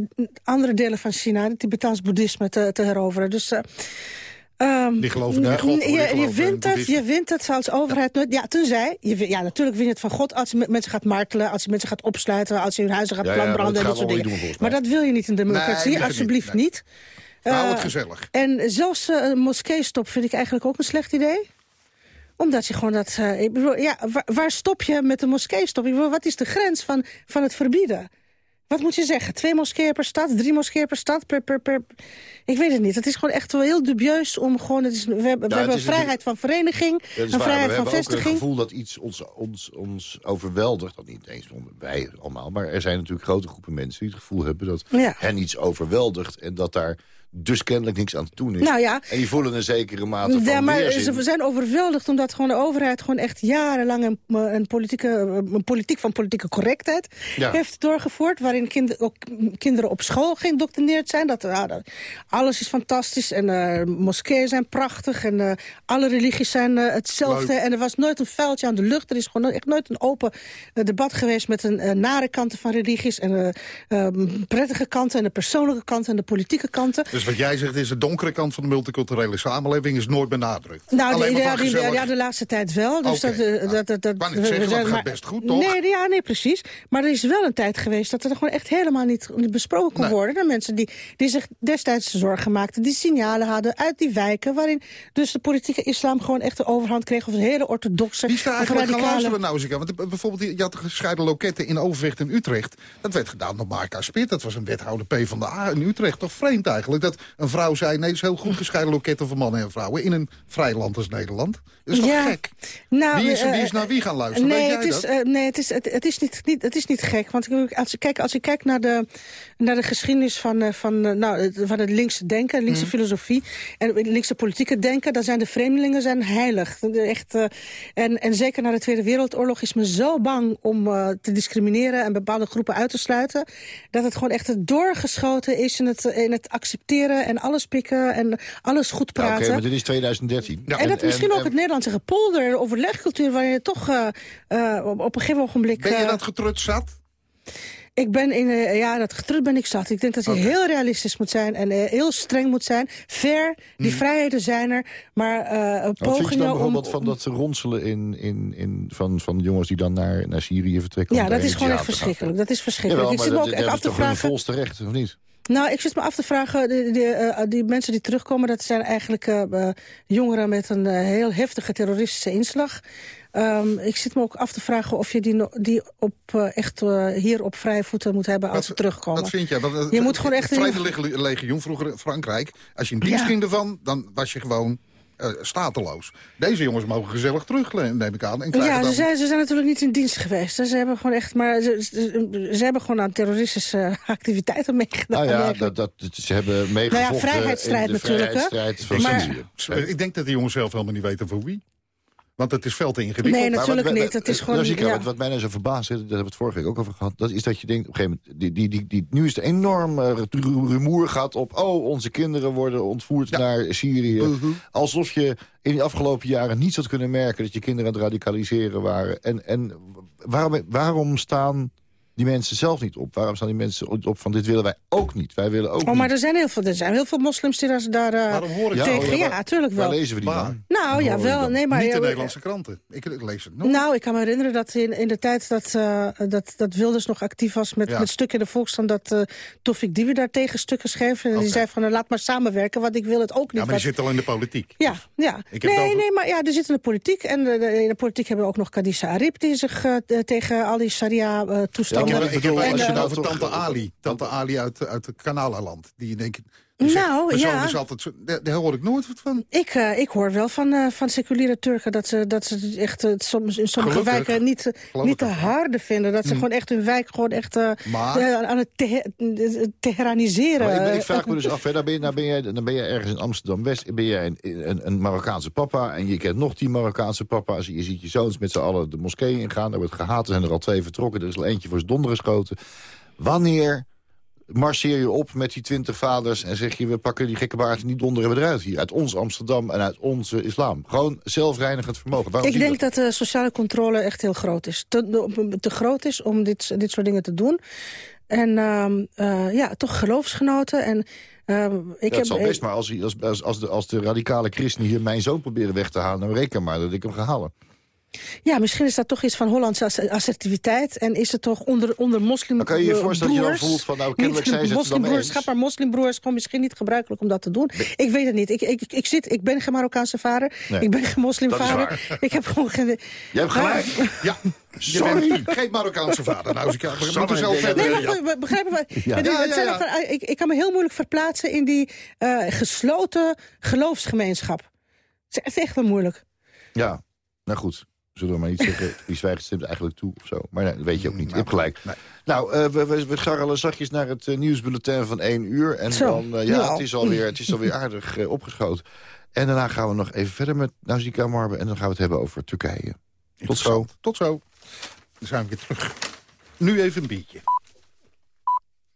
andere delen van China, het Tibetaans boeddhisme, te, te heroveren. Dus... eh, ehm, Die geloven in God, je, je, wint het, boeddhisme. je wint het als overheid nooit. Ja, tenzij, je, ja, natuurlijk win je het van God als je mensen gaat martelen, als je mensen gaat opsluiten, als je hun huizen gaat Ja, ja, planbranden dat en dat soort dingen. doen, maar dat wil je niet in de democratie, Nee, dat alsjeblieft niet, niet. Hou Eh, het gezellig. En zelfs eh, een moskee-stop vind ik eigenlijk ook een slecht idee omdat je gewoon dat... eh, ik bedoel, ja, waar, waar stop je met een moskee-stop? Ik bedoel, wat is de grens van, van het verbieden? Wat moet je zeggen? Twee moskeeën per stad? Drie moskeeën per stad? Per, per, per... Ik weet het niet. Het is gewoon echt wel heel dubieus om gewoon... Het is, we hebben, we het hebben vrijheid van vereniging, een waar, vrijheid we van hebben ook een vestiging. gevoel dat iets ons, ons, ons overweldigt. Dat niet eens wij allemaal, maar er zijn natuurlijk grote groepen mensen... die het gevoel hebben dat Ja. hen iets overweldigt... en dat daar dus kennelijk niks aan te doen is. Nou ja. En die voelen een zekere mate van Ja, maar weerzin. ze zijn overweldigd omdat gewoon de overheid gewoon echt jarenlang een, een, politieke, een politiek van politieke correctheid Ja. heeft doorgevoerd. Waarin kind, ook kinderen op school geïndoctrineerd zijn. Dat, ah, alles is fantastisch en eh moskeeën zijn prachtig en eh, alle religies zijn eh, hetzelfde. Leuk. En er was nooit een vuiltje aan de lucht. Er is gewoon echt nooit een open debat geweest met een nare kanten van religies. En prettige kanten en de persoonlijke kanten en de politieke kanten. Dus wat jij zegt is de donkere kant van de multiculturele samenleving is nooit benadrukt. Nou, de, ja, die, ja, de laatste tijd wel. Dus Oké, dat, eh, nou, dat, dat, dat, zeggen, we zijn- gaat best goed, toch? Nee, ja, nee, precies. Maar er is wel een tijd geweest dat er gewoon echt helemaal niet, niet besproken kon Nee. worden. De mensen die, die zich destijds zorgen maakten, die signalen hadden uit die wijken... waarin dus de politieke islam gewoon echt de overhand kreeg... of een hele orthodoxe Wie is daar of eigenlijk gaan radicale... luisteren nou eens? Want eh, bijvoorbeeld, je had gescheiden loketten in Overvecht en Utrecht. Dat werd gedaan door Marka Spit. Dat was een wethouder P van de A in Utrecht. Toch vreemd eigenlijk dat een vrouw zei... nee, het is heel goed gescheiden loketten voor mannen en vrouwen... in een vrij land als Nederland. Dat is toch Ja. gek? Nou, wie, is, eh, wie is naar wie gaan luisteren? Nee, het is, eh, nee het, is, het, het, is niet, niet, het is niet gek. Want ik- als je kijkt, als je kijkt naar, de, naar de geschiedenis van, eh, van, eh, nou, het- van het linkse denken, linkse Mhm. filosofie en linkse politieke denken, dan zijn de vreemdelingen zijn heilig. Echt, eh, en, en zeker na de Tweede Wereldoorlog is men zo bang om eh, te discrimineren en bepaalde groepen uit te sluiten, dat het gewoon echt doorgeschoten is in het, in het accepteren en alles pikken en alles goed Ja, praten. Oké, maar dit is 2013. En dat misschien ook het Nederlandse gepolder, de overlegcultuur... waar je toch eh, eh, op, een gegeven ogenblik... Ben je eh, dat getrut zat? Ik ben in... eh, ja, dat getrut ben ik zat. Ik denk dat je heel realistisch moet zijn en heel streng moet zijn. Fair, die vrijheden zijn er, maar eh Wat vind je dan pogingen om... bijvoorbeeld van dat ronselen in, in, in, van, van jongens die dan naar, naar Syrië vertrekken? Ja, dat is gewoon echt verschrikkelijk. Dat is verschrikkelijk. Jawel, ik zit me ook dat echt af te vragen... volste recht, of niet? Nou, ik zit me af te vragen, die, die, eh, die mensen die terugkomen... dat zijn eigenlijk eh, eh, jongeren met een eh, heel heftige terroristische inslag. Ehm, ik zit me ook af te vragen of je die, die op, eh, echt eh, hier op vrije voeten moet hebben als ze terugkomen. Wat vind jij? Want, eh, Je moet gewoon echt... Het Vrede Legioen vroeger in Frankrijk. Als je in dienst Ja. ging ervan, dan was je gewoon eh, stateloos. Deze jongens mogen gezellig terug, neem ik aan. En Ja, dan... ze zijn, ze zijn natuurlijk niet in dienst geweest. Ze hebben gewoon echt, maar ze, ze, ze hebben gewoon aan terroristische activiteiten meegedaan. Nou ja, dat, dat, ze hebben meegevochten Nou ja, vrijheidsstrijd in de natuurlijk, hè. van Maar- Syrië. Ik denk dat de jongens zelf helemaal niet weten voor wie. Want het is veel te ingewikkeld. Nee, natuurlijk wat- niet. Het is gewoon... Rosika, ja. wat, wat mij nou zo verbaast, hè, daar hebben we het vorige week ook over gehad... dat is dat je denkt, op een gegeven moment... Die, die, die, die, nu is enorm eh, ru- rumoer gaat op... oh, onze kinderen worden ontvoerd naar Syrië. Mhm. Alsof je in de afgelopen jaren niet had kunnen merken... dat je kinderen aan het radicaliseren waren. En, en waarom, waarom staan die mensen zelf niet op? Waarom staan die mensen op van dit willen wij ook niet? Wij willen ook Oh, maar niet. er zijn heel veel, er zijn heel veel moslims die daar, eh, Waarom hoor ik tegen... dat? Ja, Ja, waar- natuurlijk Waar wel. lezen we die Waar? dan? Nou, ja, wel. Nee, maar, niet de Nederlandse kranten. Ik, ik lees het nooit. Nou, ik kan me herinneren dat in, in de tijd dat, eh, dat, dat Wilders nog actief was... met, Ja. met stukken in de Volksstand, dat uh, Tofik Dibi daar tegen stukken schreef. En die zei van, nou, laat maar samenwerken, want ik wil het ook niet. ja, maar die zit al in de politiek. Ja, ja. Ik heb nee, over- nee, maar ja, er zit in de politiek. En in de politiek hebben we ook nog Kadisa Arip... die zich tegen al die Ik heb, maar ik bedoel, heb als je nou over tante Ali. Tante Ali uit, uit het Kanalenland. Die denk ik... die Nou, ja. is altijd zo, daar, daar hoor ik nooit wat van. Ik, eh, ik hoor wel van, eh, van seculiere Turken dat ze, dat ze echt eh, soms in sommige Gelukkig. wijken niet, niet te harde vinden. Dat ze gewoon echt hun wijk gewoon echt Maar- aan het te teheraniseren. Maar ik, ben- ik vraag me dus af, hè, dan, ben je, dan, ben je, dan ben je ergens in Amsterdam-West... ben je een, een, een Marokkaanse papa en je kent nog die Marokkaanse papa's. Je ziet je zoons met z'n allen de moskee ingaan. Er wordt gehaat, er zijn er al twee vertrokken. Er is al eentje voor zijn donder geschoten. Wanneer marcheer je op met die twintig vaders... en zeg je, we pakken die gekke baard die donderen we eruit hier. Uit ons Amsterdam en uit onze islam. Gewoon zelfreinigend vermogen. Waarom Ik denk dat de sociale controle echt heel groot is. Te, te groot is om dit, dit soort dingen te doen. En ehm, eh, ja, toch geloofsgenoten. En, ehm, ik heb, zal best, maar als, als, als, als, de, als de radicale christenen hier mijn zoon proberen weg te halen... dan reken maar dat ik hem ga halen. Ja, misschien is dat toch iets van Hollandse ass- assertiviteit. En is het toch onder, onder moslim Maar kan je je voorstellen dat je dan voelt van, nou, kennelijk niet zijn ze het dan mee moslimbroerschap, eens? maar moslimbroers gewoon misschien niet gebruikelijk om dat te doen. Ik weet het niet. Ik, ik, ik, zit, ik ben geen Marokkaanse vader. Nee. Ik ben geen moslimvader. Ik heb gewoon geen... Jij hebt gelijk. Ja, Sorry. Je bent geen Marokkaanse vader. Nou, dus ik, zo nee, verder. Nee, maar goed, we begrijpen wat. Ja. Ja, het ja, zijn ja. van, ik, ik kan me heel moeilijk verplaatsen in die eh, gesloten geloofsgemeenschap. Het is echt, echt wel moeilijk. Ja, nou goed. Zullen we maar niet zeggen, wie zwijgt stemt eigenlijk toe of zo. Maar nee, dat weet je ook niet. Je hebt gelijk. Nee. Nou, eh, we, we, we scharrelen zachtjes naar het eh, nieuwsbulletin van 1 uur. En Zo, dan, eh, ja, het is alweer, het is alweer aardig opgeschoten. En daarna gaan we nog even verder met Nausicaa Marbe. En dan gaan we het hebben over Turkije. Tot zo. Tot zo. Dan zijn we weer terug. Nu even een biertje.